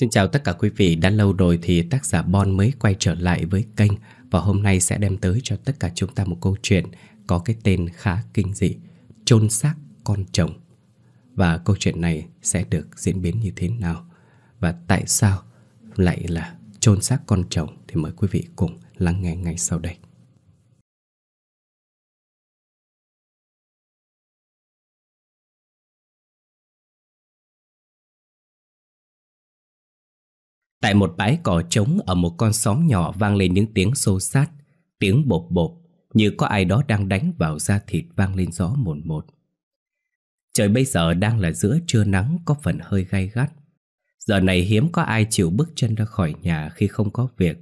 Xin chào tất cả quý vị, đã lâu rồi thì tác giả Bon mới quay trở lại với kênh và hôm nay sẽ đem tới cho tất cả chúng ta một câu chuyện có cái tên khá kinh dị, chôn xác con chồng. Và câu chuyện này sẽ được diễn biến như thế nào và tại sao lại là chôn xác con chồng thì mời quý vị cùng lắng nghe ngay sau đây. Tại một bãi cỏ trống ở một con xóm nhỏ vang lên những tiếng xô sát, tiếng bột bột, như có ai đó đang đánh vào da thịt vang lên gió mồn một. Trời bây giờ đang là giữa trưa nắng có phần hơi gay gắt. Giờ này hiếm có ai chịu bước chân ra khỏi nhà khi không có việc.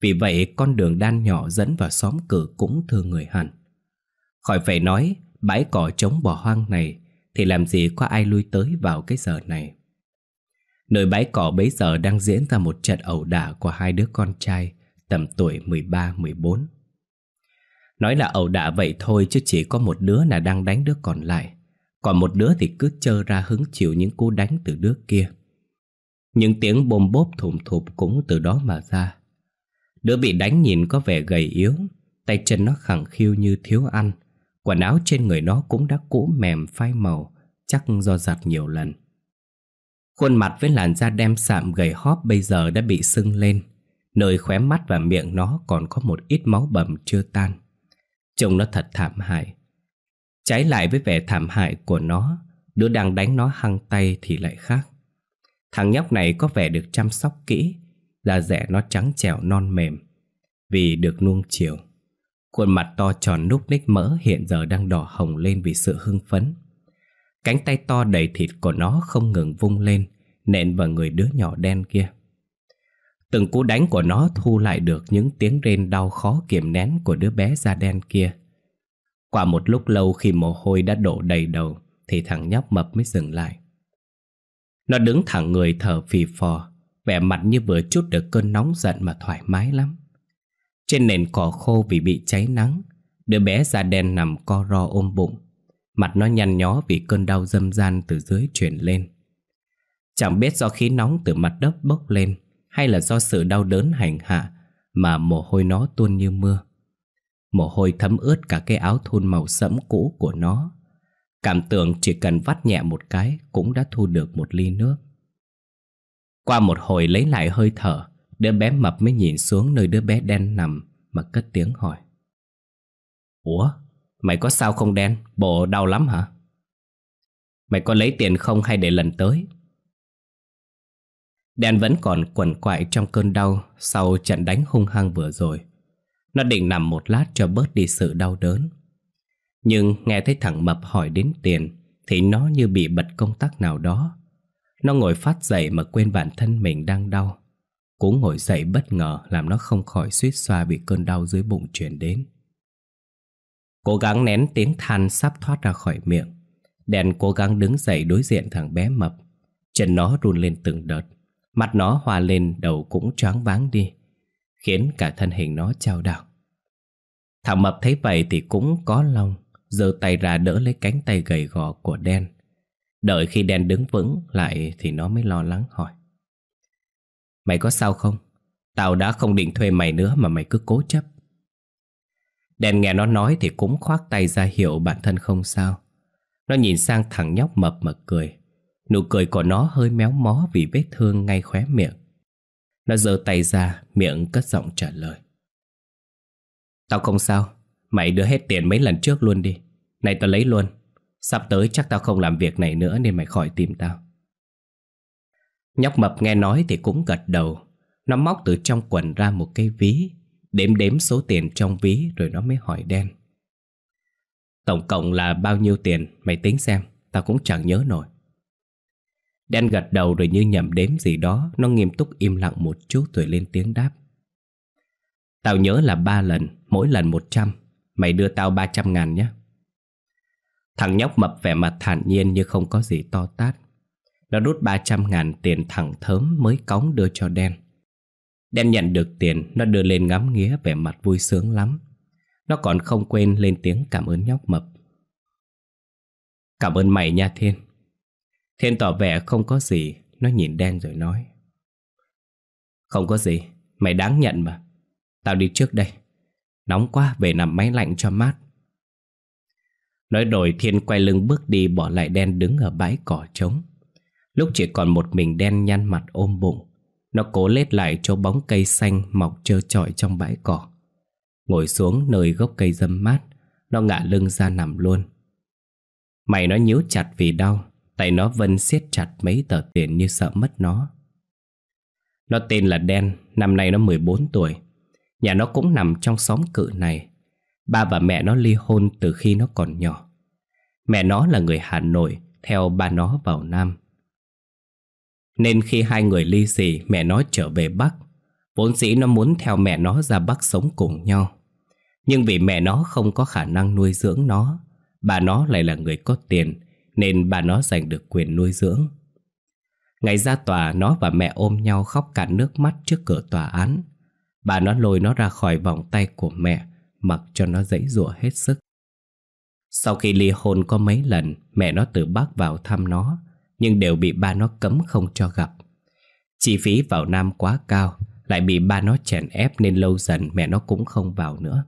Vì vậy con đường đan nhỏ dẫn vào xóm cử cũng thưa người hẳn. Khỏi phải nói, bãi cỏ trống bỏ hoang này thì làm gì có ai lui tới vào cái giờ này. Nơi bãi cỏ bấy giờ đang diễn ra một trận ẩu đả của hai đứa con trai tầm tuổi 13-14. Nói là ẩu đả vậy thôi chứ chỉ có một đứa là đang đánh đứa còn lại. Còn một đứa thì cứ chơ ra hứng chịu những cú đánh từ đứa kia. Những tiếng bôm bốp thùm thụp cũng từ đó mà ra. Đứa bị đánh nhìn có vẻ gầy yếu, tay chân nó khẳng khiu như thiếu ăn. Quần áo trên người nó cũng đã cũ mềm phai màu, chắc do giặt nhiều lần. Khuôn mặt với làn da đem sạm gầy hóp bây giờ đã bị sưng lên. Nơi khóe mắt và miệng nó còn có một ít máu bầm chưa tan. Trông nó thật thảm hại. Trái lại với vẻ thảm hại của nó, Đứa đang đánh nó hăng tay thì lại khác. Thằng nhóc này có vẻ được chăm sóc kỹ, Da rẻ nó trắng trẻo non mềm. Vì được nuông chiều, Khuôn mặt to tròn núc ních mỡ hiện giờ đang đỏ hồng lên vì sự hưng phấn. Cánh tay to đầy thịt của nó không ngừng vung lên, Nện vào người đứa nhỏ đen kia. Từng cú đánh của nó thu lại được những tiếng rên đau khó kiềm nén của đứa bé da đen kia. Qua một lúc lâu khi mồ hôi đã đổ đầy đầu, Thì thằng nhóc mập mới dừng lại. Nó đứng thẳng người thở phì phò, Vẻ mặt như vừa chút được cơn nóng giận mà thoải mái lắm. Trên nền cỏ khô vì bị cháy nắng, Đứa bé da đen nằm co ro ôm bụng Mặt nó nhăn nhó vì cơn đau dâm gian từ dưới truyền lên. Chẳng biết do khí nóng từ mặt đất bốc lên, Hay là do sự đau đớn hành hạ Mà mồ hôi nó tuôn như mưa. Mồ hôi thấm ướt cả cái áo thun màu sẫm cũ của nó. Cảm tưởng chỉ cần vắt nhẹ một cái Cũng đã thu được một ly nước. Qua một hồi lấy lại hơi thở, Đứa bé mập mới nhìn xuống nơi đứa bé đen nằm Mà cất tiếng hỏi. Ủa Mày có sao không đen? Bộ đau lắm hả? Mày có lấy tiền không hay để lần tới? Đen vẫn còn quẩn quại trong cơn đau sau trận đánh hung hăng vừa rồi. Nó định nằm một lát cho bớt đi sự đau đớn. Nhưng nghe thấy thằng Mập hỏi đến tiền thì nó như bị bật công tắc nào đó. Nó ngồi phát dậy mà quên bản thân mình đang đau. Cú ngồi dậy bất ngờ làm nó không khỏi suýt xoa bị cơn đau dưới bụng chuyển đến. Cố gắng nén tiếng than sắp thoát ra khỏi miệng. Đèn cố gắng đứng dậy đối diện thằng bé mập. Chân nó run lên từng đợt. Mặt nó hòa lên, đầu cũng choáng váng đi, Khiến cả thân hình nó trao đảo. Thằng mập thấy vậy thì cũng có lòng, giơ tay ra đỡ lấy cánh tay gầy gò của đen. Đợi khi đen đứng vững lại thì nó mới lo lắng hỏi. Mày có sao không? Tao đã không định thuê mày nữa mà mày cứ cố chấp đèn nghe nó nói thì cũng khoác tay ra hiệu bản thân không sao. Nó nhìn sang thằng nhóc mập mà cười. Nụ cười của nó hơi méo mó vì vết thương ngay khóe miệng. Nó giơ tay ra, miệng cất giọng trả lời. Tao không sao, mày đưa hết tiền mấy lần trước luôn đi. Này tao lấy luôn. Sắp tới chắc tao không làm việc này nữa nên mày khỏi tìm tao. Nhóc mập nghe nói thì cũng gật đầu. Nó móc từ trong quần ra một cái ví Đếm đếm số tiền trong ví rồi nó mới hỏi đen Tổng cộng là bao nhiêu tiền, Mày tính xem, Tao cũng chẳng nhớ nổi. Đen gật đầu rồi như nhầm đếm gì đó, Nó nghiêm túc im lặng một chút rồi lên tiếng đáp. Tao nhớ là ba lần, Mỗi lần một trăm, Mày đưa tao ba trăm ngàn nhé. Thằng nhóc mập vẻ mặt thản nhiên như không có gì to tát. Nó rút ba trăm ngàn tiền thẳng thớm mới cống đưa cho đen Đen nhận được tiền Nó đưa lên ngắm nghía vẻ mặt vui sướng lắm Nó còn không quên lên tiếng cảm ơn nhóc mập Cảm ơn mày nha Thiên Thiên tỏ vẻ không có gì Nó nhìn đen rồi nói Không có gì, mày đáng nhận mà. Tao đi trước đây. Nóng quá, về nằm máy lạnh cho mát. Nói rồi Thiên quay lưng bước đi bỏ lại đen đứng ở bãi cỏ trống. Lúc chỉ còn một mình đen nhăn mặt ôm bụng. Nó cố lết lại chỗ bóng cây xanh mọc trơ trọi trong bãi cỏ. Ngồi xuống nơi gốc cây dâm mát, nó ngả lưng ra nằm luôn. Mày nó nhíu chặt vì đau, tay nó vân siết chặt mấy tờ tiền như sợ mất nó. Nó tên là Đen, năm nay nó 14 tuổi. Nhà nó cũng nằm trong xóm cự này. Ba và mẹ nó ly hôn từ khi nó còn nhỏ. Mẹ nó là người Hà Nội, theo ba nó vào Nam. Nên khi hai người ly dị, mẹ nó trở về Bắc. Vốn dĩ nó muốn theo mẹ nó ra Bắc sống cùng nhau. Nhưng vì mẹ nó không có khả năng nuôi dưỡng nó, bà nó lại là người có tiền, nên bà nó giành được quyền nuôi dưỡng. Ngày ra tòa nó và mẹ ôm nhau khóc cả nước mắt trước cửa tòa án Bà nó lôi nó ra khỏi vòng tay của mẹ Mặc cho nó dãy rụa hết sức Sau khi ly hôn có mấy lần Mẹ nó từ Bắc vào thăm nó nhưng đều bị ba nó cấm không cho gặp Chi phí vào Nam quá cao, Lại bị ba nó chèn ép Nên lâu dần mẹ nó cũng không vào nữa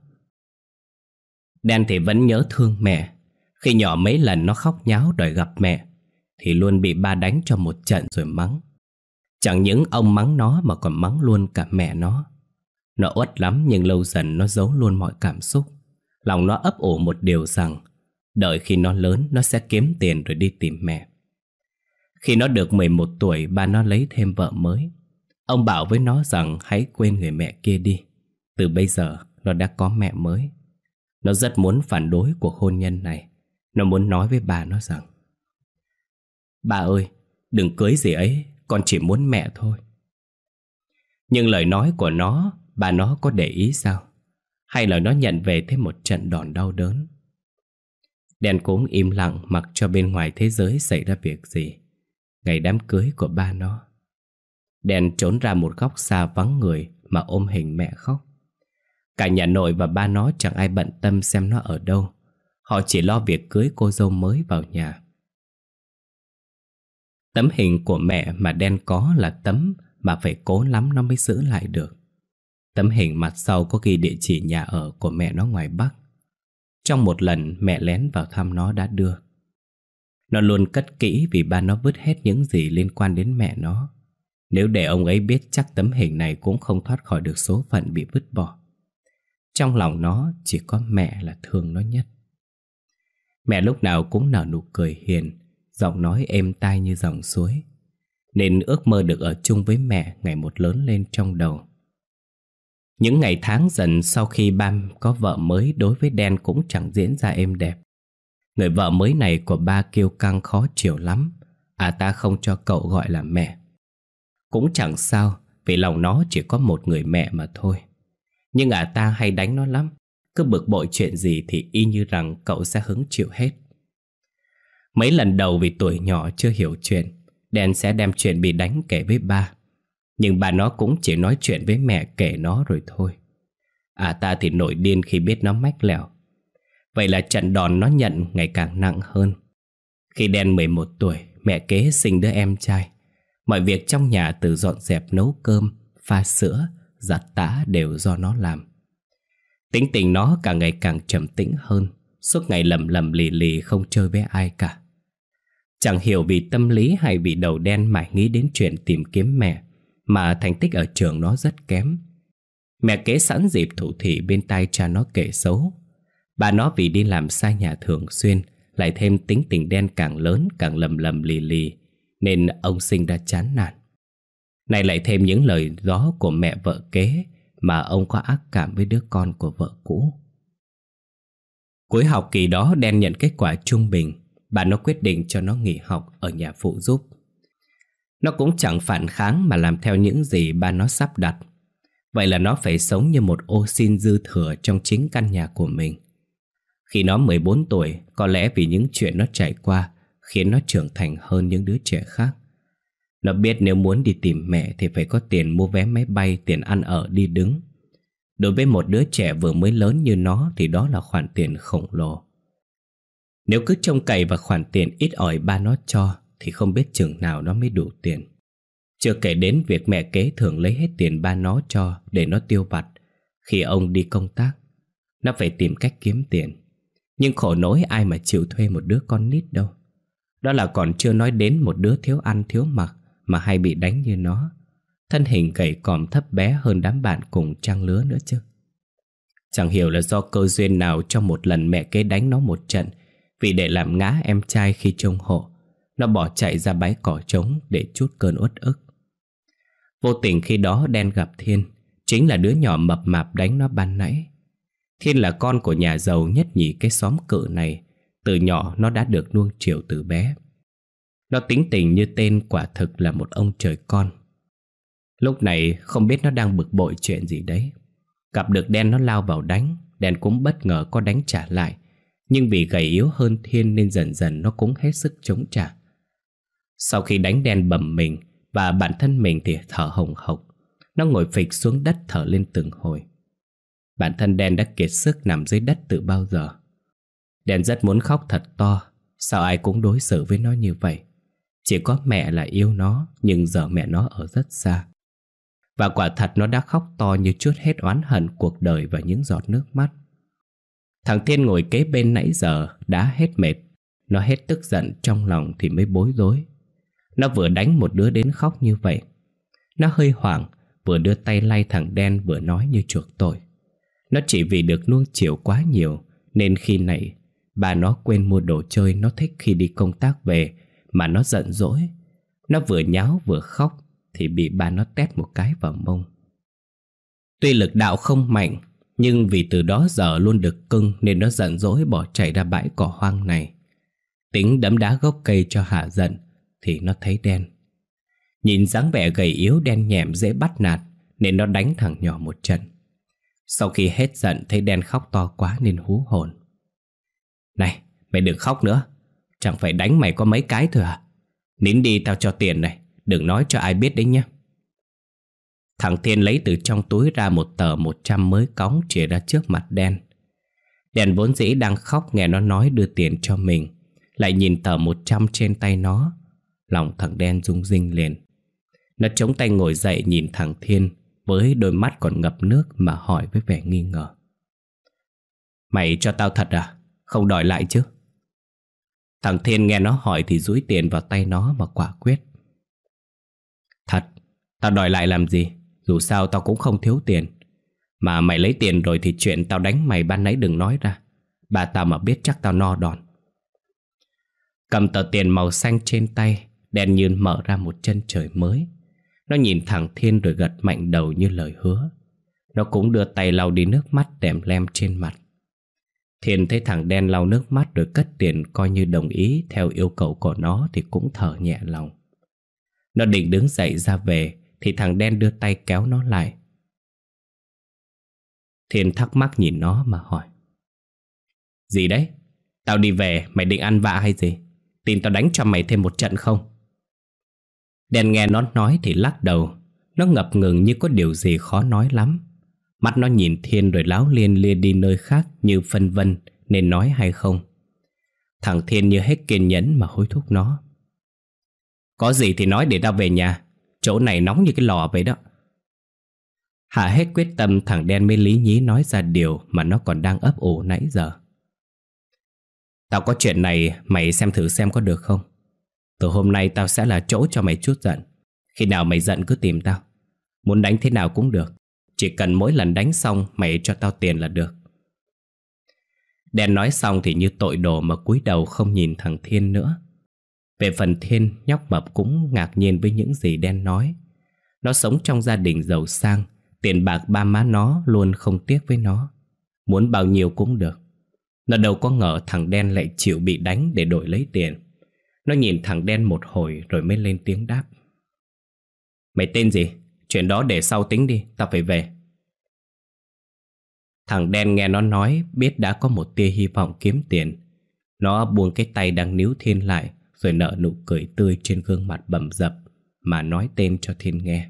Đen thì vẫn nhớ thương mẹ Khi nhỏ mấy lần nó khóc nháo đòi gặp mẹ, thì luôn bị ba đánh cho một trận rồi mắng. Chẳng những ông mắng nó mà còn mắng luôn cả mẹ nó. Nó uất lắm nhưng lâu dần nó giấu luôn mọi cảm xúc. Lòng nó ấp ủ một điều rằng, đợi khi nó lớn nó sẽ kiếm tiền rồi đi tìm mẹ. Khi nó được 11 tuổi ba nó lấy thêm vợ mới. Ông bảo với nó rằng hãy quên người mẹ kia đi. Từ bây giờ nó đã có mẹ mới. Nó rất muốn phản đối cuộc hôn nhân này. Nó muốn nói với bà nó rằng Bà ơi, đừng cưới gì ấy, con chỉ muốn mẹ thôi. Nhưng lời nói của nó, bà nó có để ý sao? Hay là nó nhận về thêm một trận đòn đau đớn? đèn cũng im lặng mặc cho bên ngoài thế giới xảy ra việc gì. Ngày đám cưới của ba nó. Đen trốn ra một góc xa vắng người mà ôm hình mẹ khóc. Cả nhà nội và ba nó chẳng ai bận tâm xem nó ở đâu. Họ chỉ lo việc cưới cô dâu mới vào nhà. Tấm hình của mẹ mà đen có là tấm mà phải cố lắm nó mới giữ lại được. Tấm hình mặt sau có ghi địa chỉ nhà ở của mẹ nó ngoài Bắc. Trong một lần, mẹ lén vào thăm nó đã đưa. Nó luôn cất kỹ vì ba nó vứt hết những gì liên quan đến mẹ nó. Nếu để ông ấy biết chắc tấm hình này cũng không thoát khỏi được số phận bị vứt bỏ. Trong lòng nó, chỉ có mẹ là thương nó nhất. Mẹ lúc nào cũng nở nụ cười hiền, Giọng nói êm tai như dòng suối, Nên ước mơ được ở chung với mẹ Ngày một lớn lên trong đầu Những ngày tháng dần sau khi Bam có vợ mới, Đối với Đen cũng chẳng diễn ra êm đẹp Người vợ mới này của ba kêu căng khó chịu lắm. À ta không cho cậu gọi là mẹ. Cũng chẳng sao, Vì lòng nó chỉ có một người mẹ mà thôi. Nhưng à ta hay đánh nó lắm. Cứ bực bội chuyện gì thì y như rằng cậu sẽ hứng chịu hết. Mấy lần đầu vì tuổi nhỏ chưa hiểu chuyện Đen sẽ đem chuyện bị đánh kể với ba. Nhưng bà nó cũng chỉ nói chuyện với mẹ kể nó rồi thôi. À ta thì nổi điên khi biết nó mách lẻo. Vậy là trận đòn nó nhận ngày càng nặng hơn. Khi đen 11 tuổi, Mẹ kế sinh đứa em trai, Mọi việc trong nhà từ dọn dẹp, nấu cơm, Pha sữa, Giặt tã đều do nó làm. Tính tình nó càng ngày càng trầm tĩnh hơn, Suốt ngày lầm lầm lì lì không chơi với ai cả. Chẳng hiểu vì tâm lý hay vì đầu đen mãi nghĩ đến chuyện tìm kiếm mẹ, Mà thành tích ở trường nó rất kém. Mẹ kế sẵn dịp thủ thị bên tai cha nó kể xấu Bà nó vì đi làm xa nhà thường xuyên, Lại thêm tính tình đen càng lớn, càng lầm lầm lì lì, Nên ông sinh ra chán nản. Này lại thêm những lời gió của mẹ vợ kế Mà ông có ác cảm với đứa con của vợ cũ. Cuối học kỳ đó, đen nhận kết quả trung bình. Bà nó quyết định cho nó nghỉ học ở nhà phụ giúp. Nó cũng chẳng phản kháng mà làm theo những gì ba nó sắp đặt. Vậy là nó phải sống như một ô xin dư thừa trong chính căn nhà của mình. Khi nó 14 tuổi, có lẽ vì những chuyện nó trải qua Khiến nó trưởng thành hơn những đứa trẻ khác Nó biết nếu muốn đi tìm mẹ thì phải có tiền mua vé máy bay, tiền ăn ở đi đứng Đối với một đứa trẻ vừa mới lớn như nó thì đó là khoản tiền khổng lồ nếu cứ trông cậy vào khoản tiền ít ỏi ba nó cho Thì không biết chừng nào nó mới đủ tiền Chưa kể đến việc mẹ kế thường lấy hết tiền ba nó cho để nó tiêu vặt khi ông đi công tác. Nó phải tìm cách kiếm tiền. Nhưng khổ nỗi ai mà chịu thuê một đứa con nít đâu. Đó là còn chưa nói đến một đứa thiếu ăn thiếu mặc mà hay bị đánh như nó. Thân hình gầy còm thấp bé hơn đám bạn cùng trang lứa nữa chứ. Chẳng hiểu là do cơ duyên nào trong một lần mẹ kế đánh nó một trận, vì để làm ngã em trai khi trông hộ. Nó bỏ chạy ra bãi cỏ trống để chút cơn uất ức. Vô tình khi đó đen gặp Thiên, Chính là đứa nhỏ mập mạp đánh nó ban nãy Thiên là con của nhà giàu nhất nhì cái xóm cự này. Từ nhỏ nó đã được nuông chiều từ bé. Nó tính tình như tên quả thực là một ông trời con. Lúc này không biết nó đang bực bội chuyện gì đấy. Gặp được đen nó lao vào đánh, Đen cũng bất ngờ có đánh trả lại. Nhưng vì gầy yếu hơn Thiên nên dần dần nó cũng hết sức chống trả. Sau khi đánh đen bầm mình Và bản thân mình thì thở hồng hộc, Nó ngồi phịch xuống đất thở lên từng hồi. Bản thân đen đã kiệt sức nằm dưới đất từ bao giờ. Đen rất muốn khóc thật to. Sao ai cũng đối xử với nó như vậy? Chỉ có mẹ là yêu nó, Nhưng giờ mẹ nó ở rất xa. Và quả thật nó đã khóc to như chút hết oán hận cuộc đời và những giọt nước mắt. Thằng Thiên ngồi kế bên nãy giờ đã hết mệt. Nó hết tức giận trong lòng thì mới bối rối. Nó vừa đánh một đứa đến khóc như vậy. Nó hơi hoảng, Vừa đưa tay lay thằng đen vừa nói như chuộc tội. Nó chỉ vì được nuông chiều quá nhiều, Nên khi này Bà nó quên mua đồ chơi nó thích khi đi công tác về Mà nó giận dỗi. Nó vừa nháo vừa khóc Thì bị bà nó tét một cái vào mông. Tuy lực đạo không mạnh, Nhưng vì từ đó giờ luôn được cưng Nên nó giận dỗi bỏ chạy ra bãi cỏ hoang này. Tính đấm đá gốc cây cho hạ giận Thì nó thấy đen. Nhìn dáng vẻ gầy yếu đen nhẹm dễ bắt nạt Nên nó đánh thằng nhỏ một trận. Sau khi hết giận, thấy đen khóc to quá nên hú hồn. Này, mày đừng khóc nữa. Chẳng phải đánh mày có mấy cái thôi à? Nín đi, tao cho tiền này. Đừng nói cho ai biết đấy nhé. Thằng Thiên lấy từ trong túi ra một tờ 100 mới cóng chìa ra trước mặt đen. Đen vốn dĩ đang khóc nghe nó nói đưa tiền cho mình, Lại nhìn tờ 100 trên tay nó. Lòng thằng đen rung rinh liền. Nó chống tay ngồi dậy nhìn thằng Thiên với đôi mắt còn ngập nước mà hỏi với vẻ nghi ngờ Mày cho tao thật à? Không đòi lại chứ? Thằng Thiên nghe nó hỏi thì rúi tiền vào tay nó mà quả quyết Thật, tao đòi lại làm gì? Dù sao tao cũng không thiếu tiền Mà mày lấy tiền rồi thì chuyện tao đánh mày ban nãy đừng nói ra Bà tao mà biết chắc tao no đòn Cầm tờ tiền màu xanh trên tay Đen Nhơn mở ra một chân trời mới nó nhìn thẳng Thiên rồi gật mạnh đầu như lời hứa Nó cũng đưa tay lau đi nước mắt đèm lem trên mặt Thiên thấy thằng đen lau nước mắt rồi cất tiền coi như đồng ý theo yêu cầu của nó thì cũng thở nhẹ lòng. Nó định đứng dậy ra về thì thằng đen đưa tay kéo nó lại. Thiên thắc mắc nhìn nó mà hỏi. Gì đấy? Tao đi về, mày định ăn vạ hay gì? Tin tao đánh cho mày thêm một trận không? Đen nghe nó nói thì lắc đầu Nó ngập ngừng như có điều gì khó nói lắm Mắt nó nhìn Thiên rồi láo liên lia đi nơi khác như phân vân nên nói hay không. Thằng Thiên như hết kiên nhẫn mà hối thúc nó. Có gì thì nói để tao về nhà, chỗ này nóng như cái lò vậy đó. Hạ hết quyết tâm thằng đen mới lý nhí nói ra điều mà nó còn đang ấp ủ nãy giờ. Tao có chuyện này mày xem thử xem có được không? Từ hôm nay tao sẽ là chỗ cho mày chút giận. Khi nào mày giận cứ tìm tao. Muốn đánh thế nào cũng được. Chỉ cần mỗi lần đánh xong mày cho tao tiền là được Đen nói xong thì như tội đồ mà cúi đầu không nhìn thằng Thiên nữa Về phần Thiên, nhóc mập cũng ngạc nhiên với những gì Đen nói Nó sống trong gia đình giàu sang Tiền bạc ba má nó luôn không tiếc với nó Muốn bao nhiêu cũng được Nó đâu có ngờ thằng Đen lại chịu bị đánh để đổi lấy tiền nó nhìn thằng Đen một hồi rồi mới lên tiếng đáp Mày tên gì? Chuyện đó để sau tính đi, tao phải về. Thằng đen nghe nó nói biết đã có một tia hy vọng kiếm tiền. Nó buông cái tay đang níu Thiên lại rồi nở nụ cười tươi trên gương mặt bầm dập mà nói tên cho Thiên nghe.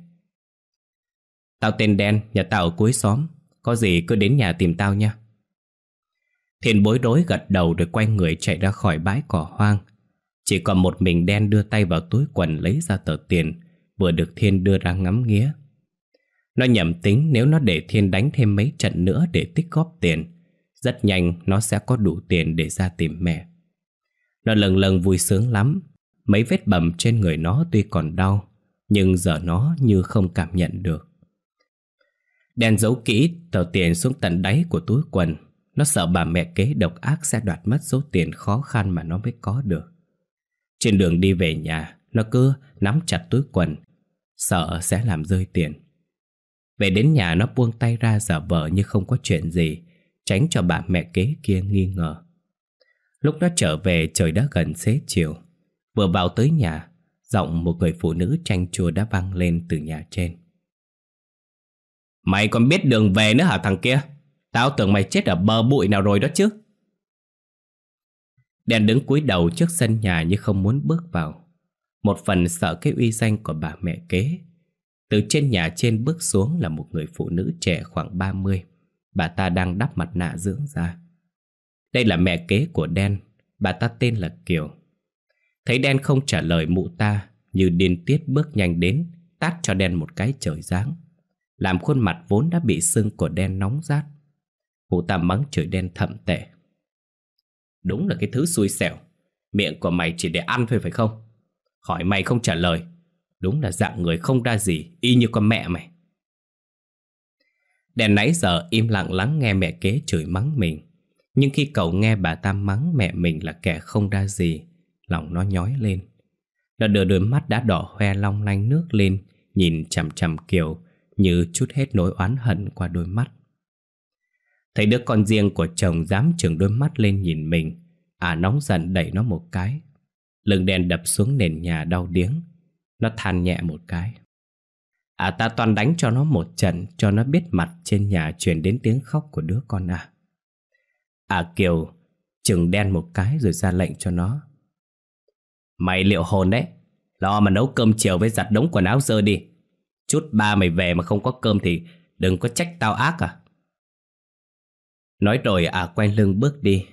Tao tên Đen, nhà tao ở cuối xóm. Có gì cứ đến nhà tìm tao nha. Thiên bối rối gật đầu rồi quay người chạy ra khỏi bãi cỏ hoang. Chỉ còn một mình Đen đưa tay vào túi quần lấy ra tờ tiền vừa được Thiên đưa ra ngắm nghía. Nó nhầm tính nếu nó để Thiên đánh thêm mấy trận nữa để tích góp tiền, rất nhanh nó sẽ có đủ tiền để ra tìm mẹ. Nó lần lần vui sướng lắm, mấy vết bầm trên người nó tuy còn đau, nhưng giờ nó như không cảm nhận được. Đen giấu kỹ tờ tiền xuống tận đáy của túi quần Nó sợ bà mẹ kế độc ác sẽ đoạt mất số tiền khó khăn mà nó mới có được trên đường đi về nhà, Nó cứ nắm chặt túi quần, Sợ sẽ làm rơi tiền Về đến nhà, nó buông tay ra giả vờ như không có chuyện gì, Tránh cho bà mẹ kế kia nghi ngờ Lúc nó trở về, trời đã gần xế chiều Vừa vào tới nhà, Giọng một người phụ nữ tranh chua đã vang lên từ nhà trên Mày còn biết đường về nữa hả thằng kia? Tao tưởng mày chết ở bờ bụi nào rồi đó chứ. Đen đứng cúi đầu trước sân nhà như không muốn bước vào. Một phần sợ cái uy danh của bà mẹ kế. Từ trên nhà trên bước xuống là một người phụ nữ trẻ khoảng 30. Bà ta đang đắp mặt nạ dưỡng da. Đây là mẹ kế của Đen, bà ta tên là Kiều. Thấy Đen không trả lời mụ ta, như điên tiết bước nhanh đến, tát cho Đen một cái trời giáng làm khuôn mặt vốn đã bị sưng của đen nóng rát. Mụ ta mắng chửi đen thậm tệ. Đúng là cái thứ xui xẻo. Miệng của mày chỉ để ăn thôi phải không? Hỏi mày không trả lời. Đúng là dạng người không ra gì, y như con mẹ mày. đèn nãy giờ im lặng lắng nghe mẹ kế chửi mắng mình. Nhưng khi cậu nghe bà ta mắng mẹ mình là kẻ không ra gì, lòng nó nhói lên. Nó đưa đôi mắt đã đỏ hoe long lanh nước lên, nhìn chằm chằm Kiều, như chút hết nỗi oán hận qua đôi mắt. Thấy đứa con riêng của chồng dám trừng đôi mắt lên nhìn mình, à nóng giận đẩy nó một cái. Lưng đèn đập xuống nền nhà đau điếng, nó than nhẹ một cái. À ta toàn đánh cho nó một trận cho nó biết mặt trên nhà truyền đến tiếng khóc của đứa con à. À Kiều chừng đen một cái rồi ra lệnh cho nó. Mày liệu hồn đấy, lo mà nấu cơm chiều với giặt đống quần áo dơ đi. Chút ba mày về mà không có cơm thì đừng có trách tao ác à. Nói rồi à quay lưng bước đi.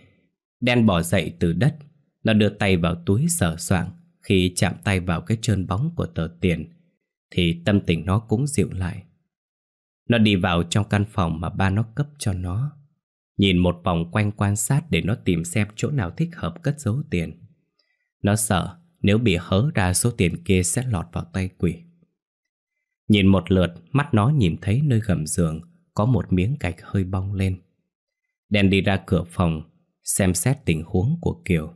Đen bỏ dậy từ đất. Nó đưa tay vào túi sờ soạng. Khi chạm tay vào cái trơn bóng của tờ tiền thì tâm tình nó cũng dịu lại. Nó đi vào trong căn phòng mà ba nó cấp cho nó. Nhìn một vòng quanh quan sát để nó tìm xem chỗ nào thích hợp cất giấu tiền. Nó sợ nếu bị hớ ra số tiền kia sẽ lọt vào tay quỷ. Nhìn một lượt, mắt nó nhìn thấy nơi gầm giường có một miếng gạch hơi bong lên. Đen đi ra cửa phòng, xem xét tình huống của Kiều.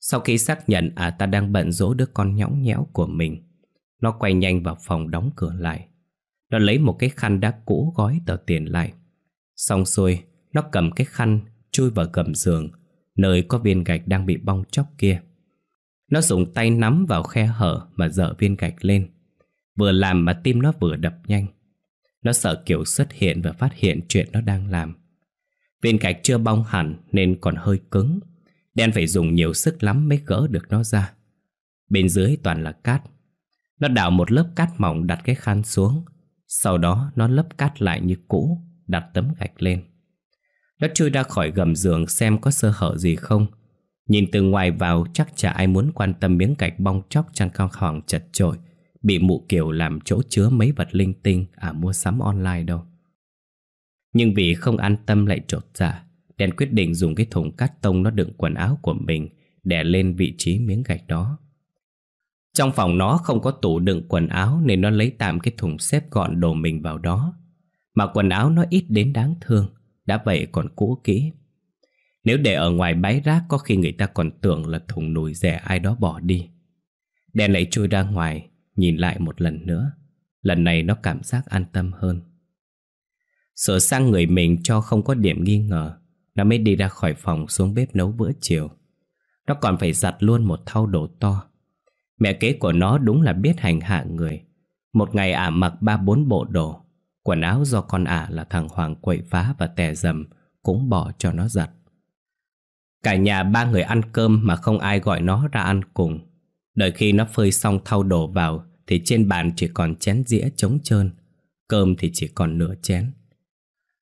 Sau khi xác nhận à ta đang bận rỗ đứa con nhõng nhẽo của mình, nó quay nhanh vào phòng đóng cửa lại. Nó lấy một cái khăn đã cũ gói tờ tiền lại. Xong xuôi, nó cầm cái khăn chui vào gầm giường, nơi có viên gạch đang bị bong chóc kia. Nó dùng tay nắm vào khe hở mà dở viên gạch lên. Vừa làm mà tim nó vừa đập nhanh Nó sợ Kiều xuất hiện và phát hiện chuyện nó đang làm Viên gạch chưa bong hẳn nên còn hơi cứng. Đen phải dùng nhiều sức lắm mới gỡ được nó ra. Bên dưới toàn là cát. Nó đào một lớp cát mỏng đặt cái khăn xuống. Sau đó nó lấp cát lại như cũ, Đặt tấm gạch lên. Nó chui ra khỏi gầm giường xem có sơ hở gì không. Nhìn từ ngoài vào, chắc chả ai muốn quan tâm miếng gạch bong chóc trong căn phòng chật chội, bị mụ kiểu làm chỗ chứa mấy vật linh tinh à mua sắm online đâu. Nhưng vì không an tâm lại trột dạ, đen quyết định dùng cái thùng cát tông nó đựng quần áo của mình để lên vị trí miếng gạch đó. Trong phòng nó không có tủ đựng quần áo nên nó lấy tạm cái thùng xếp gọn đồ mình vào đó. Mà quần áo nó ít đến đáng thương, đã vậy còn cũ kỹ. Nếu để ở ngoài bãi rác có khi người ta còn tưởng là thùng nồi rẻ ai đó bỏ đi. Đen lại chui ra ngoài, Nhìn lại một lần nữa Lần này nó cảm giác an tâm hơn Sửa sang người mình cho không có điểm nghi ngờ, Nó mới đi ra khỏi phòng xuống bếp nấu bữa chiều. Nó còn phải giặt luôn một thau đồ to. Mẹ kế của nó đúng là biết hành hạ người. Một ngày ả mặc ba bốn bộ đồ, Quần áo do con ả là thằng Hoàng quậy phá và tè dầm, Cũng bỏ cho nó giặt. Cả nhà ba người ăn cơm mà không ai gọi nó ra ăn cùng. Đợi khi nó phơi xong thau đồ vào Thì trên bàn chỉ còn chén dĩa trống trơn, Cơm thì chỉ còn nửa chén.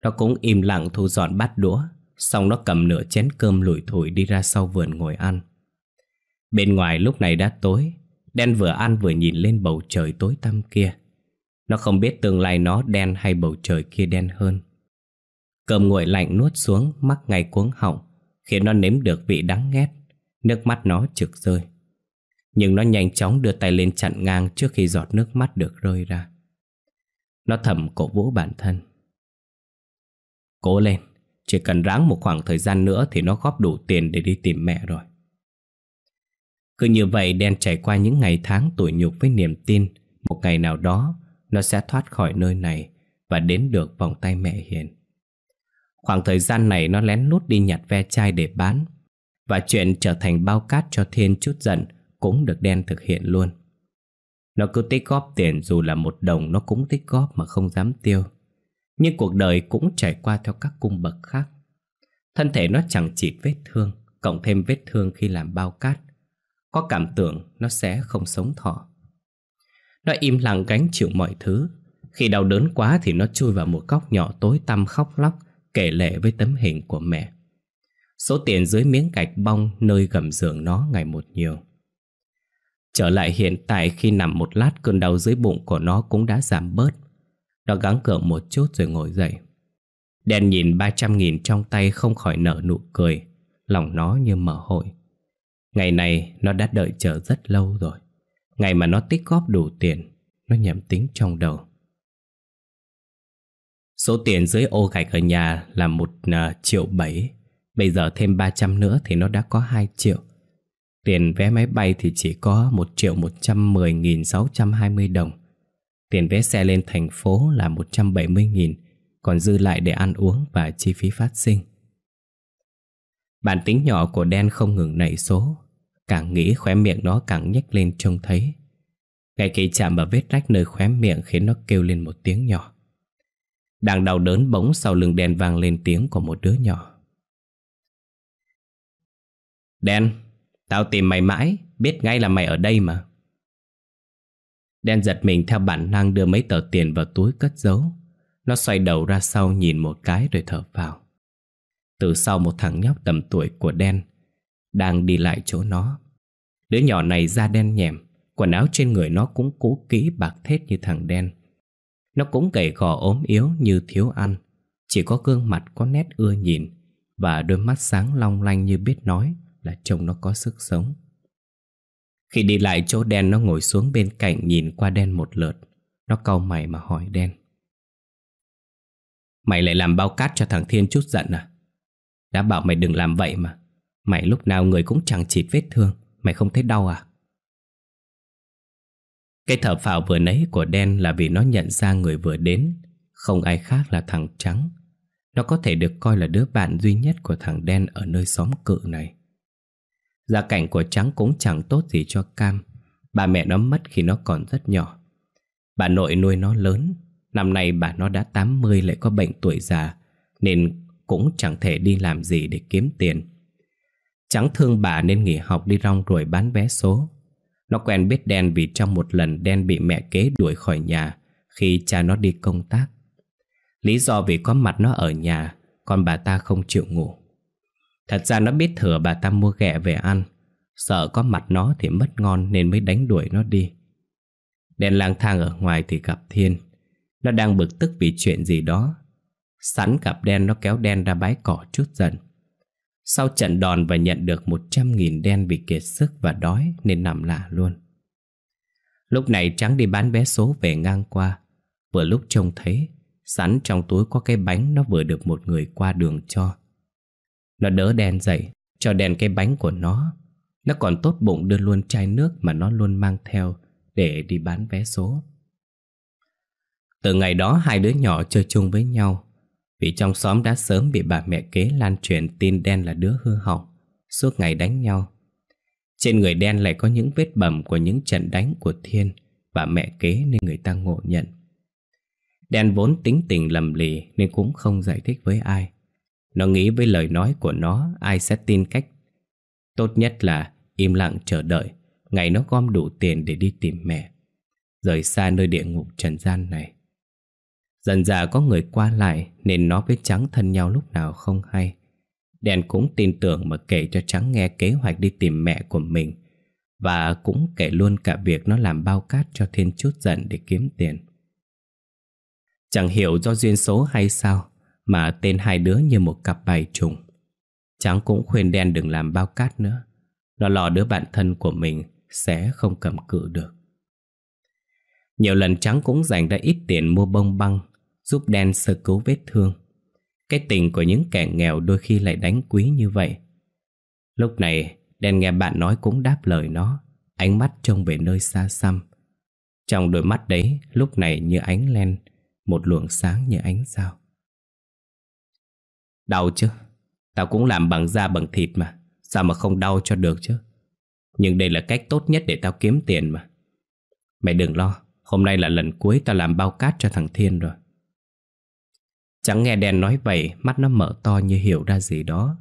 Nó cũng im lặng thu dọn bát đũa, Xong nó cầm nửa chén cơm lủi thủi đi ra sau vườn ngồi ăn. Bên ngoài lúc này đã tối, Đen vừa ăn vừa nhìn lên bầu trời tối tăm kia. Nó không biết tương lai nó đen hay bầu trời kia đen hơn. Cơm nguội lạnh nuốt xuống, mắc ngay cuống họng, Khiến nó nếm được vị đắng ghét Nước mắt nó trực rơi. Nhưng nó nhanh chóng đưa tay lên chặn ngang Trước khi giọt nước mắt được rơi ra. Nó thầm cổ vũ bản thân. Cố lên. Chỉ cần ráng một khoảng thời gian nữa Thì nó góp đủ tiền để đi tìm mẹ rồi. Cứ như vậy, đen trải qua những ngày tháng tủi nhục với niềm tin, Một ngày nào đó, Nó sẽ thoát khỏi nơi này Và đến được vòng tay mẹ hiền. Khoảng thời gian này, nó lén lút đi nhặt ve chai để bán Và chuyện trở thành bao cát cho Thiên chút giận Cũng được đen thực hiện luôn. Nó cứ tích góp tiền dù là một đồng, nó cũng tích góp mà không dám tiêu. Nhưng cuộc đời cũng trải qua theo các cung bậc khác Thân thể nó chẳng chịt vết thương, Cộng thêm vết thương khi làm bao cát Có cảm tưởng nó sẽ không sống thọ Nó im lặng gánh chịu mọi thứ Khi đau đớn quá thì nó chui vào một góc nhỏ tối tăm khóc lóc, kể lệ với tấm hình của mẹ. Số tiền dưới miếng gạch bong nơi gầm giường nó ngày một nhiều. Trở lại hiện tại khi nằm một lát, cơn đau dưới bụng của nó cũng đã giảm bớt. Nó gắng cượng một chút rồi ngồi dậy. Đen nhìn 300.000 trong tay không khỏi nở nụ cười, lòng nó như mở hội. Ngày này nó đã đợi chờ rất lâu rồi. Ngày mà nó tích góp đủ tiền, nó nhầm tính trong đầu. Số tiền dưới ô gạch ở nhà là một uh, triệu bảy Bây giờ thêm 300 nữa thì nó đã có 2 triệu Tiền vé máy bay thì chỉ có 1 triệu 110.620 đồng Tiền vé xe lên thành phố là 170 nghìn Còn dư lại để ăn uống và chi phí phát sinh. Bản tính nhỏ của đen không ngừng nảy số Càng nghĩ khóe miệng nó càng nhếch lên trông thấy. Ngay khi chạm vào vết rách nơi khóe miệng khiến nó kêu lên một tiếng nhỏ. Đang đau đớn bỗng sau lưng đen vang lên tiếng của một đứa nhỏ. Đen, tao tìm mày mãi, biết ngay là mày ở đây mà. Đen giật mình theo bản năng đưa mấy tờ tiền vào túi cất giấu. Nó xoay đầu ra sau nhìn một cái rồi thở vào. Từ sau một thằng nhóc tầm tuổi của đen Đang đi lại chỗ nó. Đứa nhỏ này da đen nhèm, Quần áo trên người nó cũng cũ kỹ bạc thết như thằng đen. Nó cũng gầy gò ốm yếu như thiếu ăn, Chỉ có gương mặt có nét ưa nhìn Và đôi mắt sáng long lanh như biết nói Là trông nó có sức sống. Khi đi lại chỗ đen, nó ngồi xuống bên cạnh nhìn qua đen một lượt. Nó cau mày mà hỏi đen. Mày lại làm bao cát cho thằng Thiên chút giận à? Đã bảo mày đừng làm vậy mà. Mày lúc nào người cũng chẳng chịt vết thương. Mày không thấy đau à? Cái thở phào vừa nấy của đen là vì nó nhận ra người vừa đến, Không ai khác là thằng Trắng. Nó có thể được coi là đứa bạn duy nhất của thằng đen ở nơi xóm cự này. Gia cảnh của Trắng cũng chẳng tốt gì cho Cam. Bà mẹ nó mất khi nó còn rất nhỏ. Bà nội nuôi nó lớn. Năm nay bà nó đã 80 lại có bệnh tuổi già Nên cũng chẳng thể đi làm gì để kiếm tiền. Trắng thương bà nên nghỉ học đi rong ruổi bán vé số. Nó quen biết đen vì trong một lần đen bị mẹ kế đuổi khỏi nhà khi cha nó đi công tác. Lý do vì có mặt nó ở nhà, còn bà ta không chịu ngủ. Thật ra nó biết thừa bà ta mua ghẹ về ăn, sợ có mặt nó thì mất ngon nên mới đánh đuổi nó đi. Đen lang thang ở ngoài thì gặp Thiên. Nó đang bực tức vì chuyện gì đó. Sẵn gặp đen nó kéo đen ra bãi cỏ chút dần. Sau trận đòn và nhận được 100.000 đen vì kiệt sức và đói nên nằm lạ luôn. Lúc này Trắng đi bán vé số về ngang qua. Vừa lúc trông thấy, sẵn trong túi có cái bánh nó vừa được một người qua đường cho. Nó đỡ đèn dậy, cho đèn cái bánh của nó. Nó còn tốt bụng đưa luôn chai nước mà nó luôn mang theo để đi bán vé số. Từ ngày đó hai đứa nhỏ chơi chung với nhau vì trong xóm đã sớm bị bà mẹ kế lan truyền tin đen là đứa hư hỏng Suốt ngày đánh nhau Trên người đen lại có những vết bầm của những trận đánh của Thiên Và mẹ kế nên người ta ngộ nhận Đen vốn tính tình lầm lì nên cũng không giải thích với ai nó nghĩ với lời nói của nó, ai sẽ tin cách? Tốt nhất là im lặng chờ đợi, Ngày nó gom đủ tiền để đi tìm mẹ. Rời xa nơi địa ngục trần gian này. Dần dà có người qua lại, Nên nó với Trắng thân nhau lúc nào không hay. Đèn cũng tin tưởng mà kể cho Trắng nghe kế hoạch đi tìm mẹ của mình. Và cũng kể luôn cả việc nó làm bao cát cho Thiên chút giận để kiếm tiền. Chẳng hiểu do duyên số hay sao mà tên hai đứa như một cặp bài trùng. Trắng cũng khuyên đen đừng làm bao cát nữa. Nó lo đứa bạn thân của mình Sẽ không cầm cự được. Nhiều lần Trắng cũng dành ra ít tiền mua bông băng, Giúp đen sơ cứu vết thương. Cái tình của những kẻ nghèo đôi khi lại đánh quý như vậy. Lúc này, Đen nghe bạn nói cũng đáp lời nó. Ánh mắt trông về nơi xa xăm. Trong đôi mắt đấy, Lúc này như ánh len, Một luồng sáng như ánh sao. Đau chứ. Tao cũng làm bằng da bằng thịt mà. Sao mà không đau cho được chứ? Nhưng đây là cách tốt nhất để tao kiếm tiền mà. Mày đừng lo, Hôm nay là lần cuối tao làm bao cát cho thằng Thiên rồi. Chẳng nghe đen nói vậy, Mắt nó mở to như hiểu ra gì đó,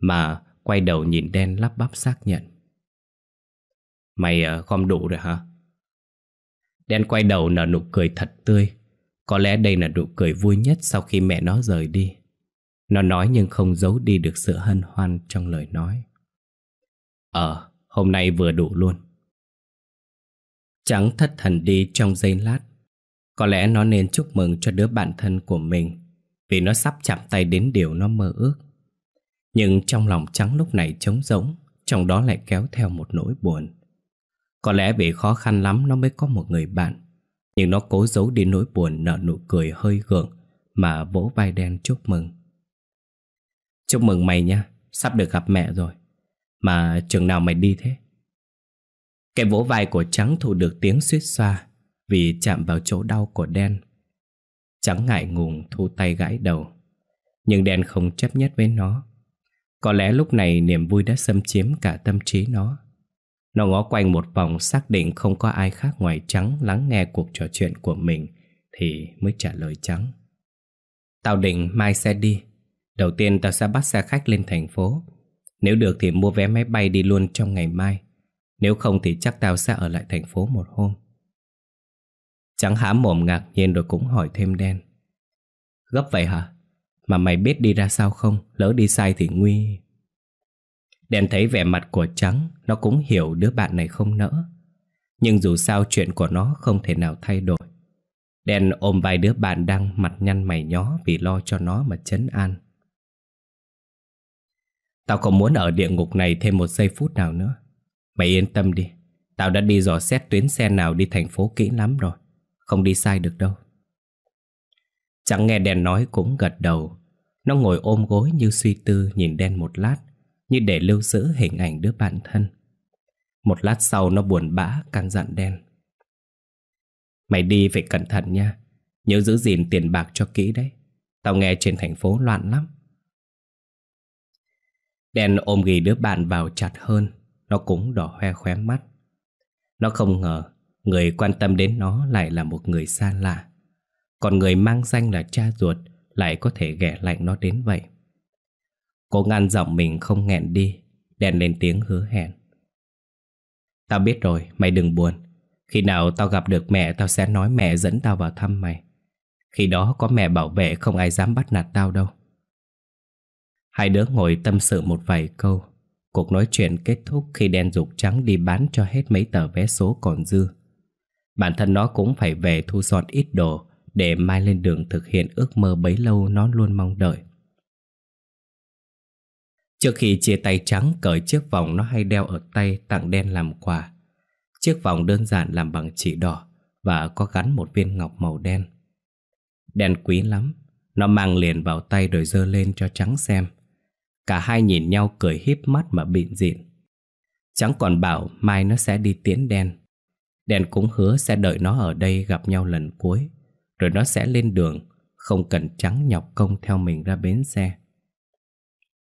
Mà quay đầu nhìn đen lắp bắp xác nhận. Mày ờ, gom đủ rồi hả? Đen quay đầu nở nụ cười thật tươi. Có lẽ đây là nụ cười vui nhất sau khi mẹ nó rời đi. Nó nói nhưng không giấu đi được sự hân hoan trong lời nói. Ờ, hôm nay vừa đủ luôn. Trắng thất thần đi trong giây lát. Có lẽ nó nên chúc mừng cho đứa bạn thân của mình Vì nó sắp chạm tay đến điều nó mơ ước. Nhưng trong lòng trắng lúc này trống rỗng Trong đó lại kéo theo một nỗi buồn. Có lẽ vì khó khăn lắm nó mới có một người bạn Nhưng nó cố giấu đi nỗi buồn nở nụ cười hơi gượng Mà vỗ vai đen chúc mừng. Chúc mừng mày nha Sắp được gặp mẹ rồi. Mà trường nào mày đi thế? Cái vỗ vai của Trắng thu được tiếng suýt xoa Vì chạm vào chỗ đau của đen. Trắng ngại ngùng thu tay gãi đầu, Nhưng đen không chấp nhất với nó. Có lẽ lúc này niềm vui đã xâm chiếm cả tâm trí nó. Nó ngó quanh một vòng xác định không có ai khác ngoài Trắng lắng nghe cuộc trò chuyện của mình Thì mới trả lời Trắng. Tao định mai sẽ đi Đầu tiên tao sẽ bắt xe khách lên thành phố. Nếu được thì mua vé máy bay đi luôn trong ngày mai. Nếu không thì chắc tao sẽ ở lại thành phố một hôm. Trắng há mồm ngạc nhiên rồi cũng hỏi thêm đen. Gấp vậy hả? Mà mày biết đi ra sao không? Lỡ đi sai thì nguy. Đen thấy vẻ mặt của Trắng, Nó cũng hiểu đứa bạn này không nỡ. Nhưng dù sao chuyện của nó không thể nào thay đổi. Đen ôm vai đứa bạn đang mặt nhăn mày nhó Vì lo cho nó mà chấn an. Tao không muốn ở địa ngục này thêm một giây phút nào nữa. Mày yên tâm đi. Tao đã đi dò xét tuyến xe nào đi thành phố kỹ lắm rồi. Không đi sai được đâu. Chẳng nghe đen nói cũng gật đầu. Nó ngồi ôm gối như suy tư, nhìn đen một lát, Như để lưu giữ hình ảnh đứa bạn thân. Một lát sau nó buồn bã, căn dặn đen. Mày đi phải cẩn thận nha. Nhớ giữ gìn tiền bạc cho kỹ đấy. Tao nghe trên thành phố loạn lắm. Đen ôm ghi đứa bạn vào chặt hơn. Nó cũng đỏ hoe khóe mắt. Nó không ngờ Người quan tâm đến nó lại là một người xa lạ. Còn người mang danh là cha ruột Lại có thể ghẻ lạnh nó đến vậy. Cô ngăn giọng mình không nghẹn đi Đen lên tiếng hứa hẹn. Tao biết rồi, mày đừng buồn. Khi nào tao gặp được mẹ Tao sẽ nói mẹ dẫn tao vào thăm mày. Khi đó có mẹ bảo vệ Không ai dám bắt nạt tao đâu. Hai đứa ngồi tâm sự một vài câu. Cuộc nói chuyện kết thúc khi đen dục trắng đi bán cho hết mấy tờ vé số còn dư. Bản thân nó cũng phải về thu dọn ít đồ Để mai lên đường thực hiện ước mơ bấy lâu nó luôn mong đợi. Trước khi chia tay trắng, cởi chiếc vòng nó hay đeo ở tay tặng đen làm quà. Chiếc vòng đơn giản làm bằng chỉ đỏ Và có gắn một viên ngọc màu đen. Đen quý lắm, Nó mang liền vào tay rồi dơ lên cho trắng xem. Cả hai nhìn nhau cười híp mắt mà bịn dịn. Trắng còn bảo mai nó sẽ đi tiễn đen. Đen cũng hứa sẽ đợi nó ở đây gặp nhau lần cuối, Rồi nó sẽ lên đường, Không cần trắng nhọc công theo mình ra bến xe.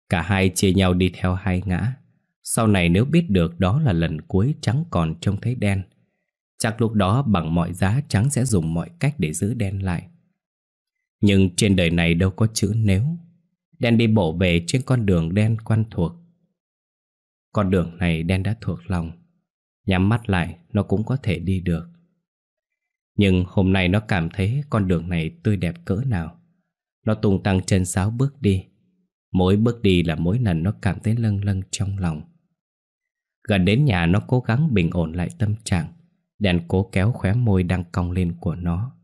Cả hai chia nhau đi theo hai ngã. Sau này nếu biết được đó là lần cuối trắng còn trông thấy đen, Chắc lúc đó bằng mọi giá trắng sẽ dùng mọi cách để giữ đen lại. Nhưng trên đời này đâu có chữ nếu. Đen đi bộ về trên con đường đen quen thuộc. Con đường này đen đã thuộc lòng, Nhắm mắt lại nó cũng có thể đi được. Nhưng hôm nay nó cảm thấy con đường này tươi đẹp cỡ nào. Nó tung tăng chân sáo bước đi. Mỗi bước đi là mỗi lần nó cảm thấy lâng lâng trong lòng. Gần đến nhà nó cố gắng bình ổn lại tâm trạng, Đèn cố kéo khóe môi đang cong lên của nó,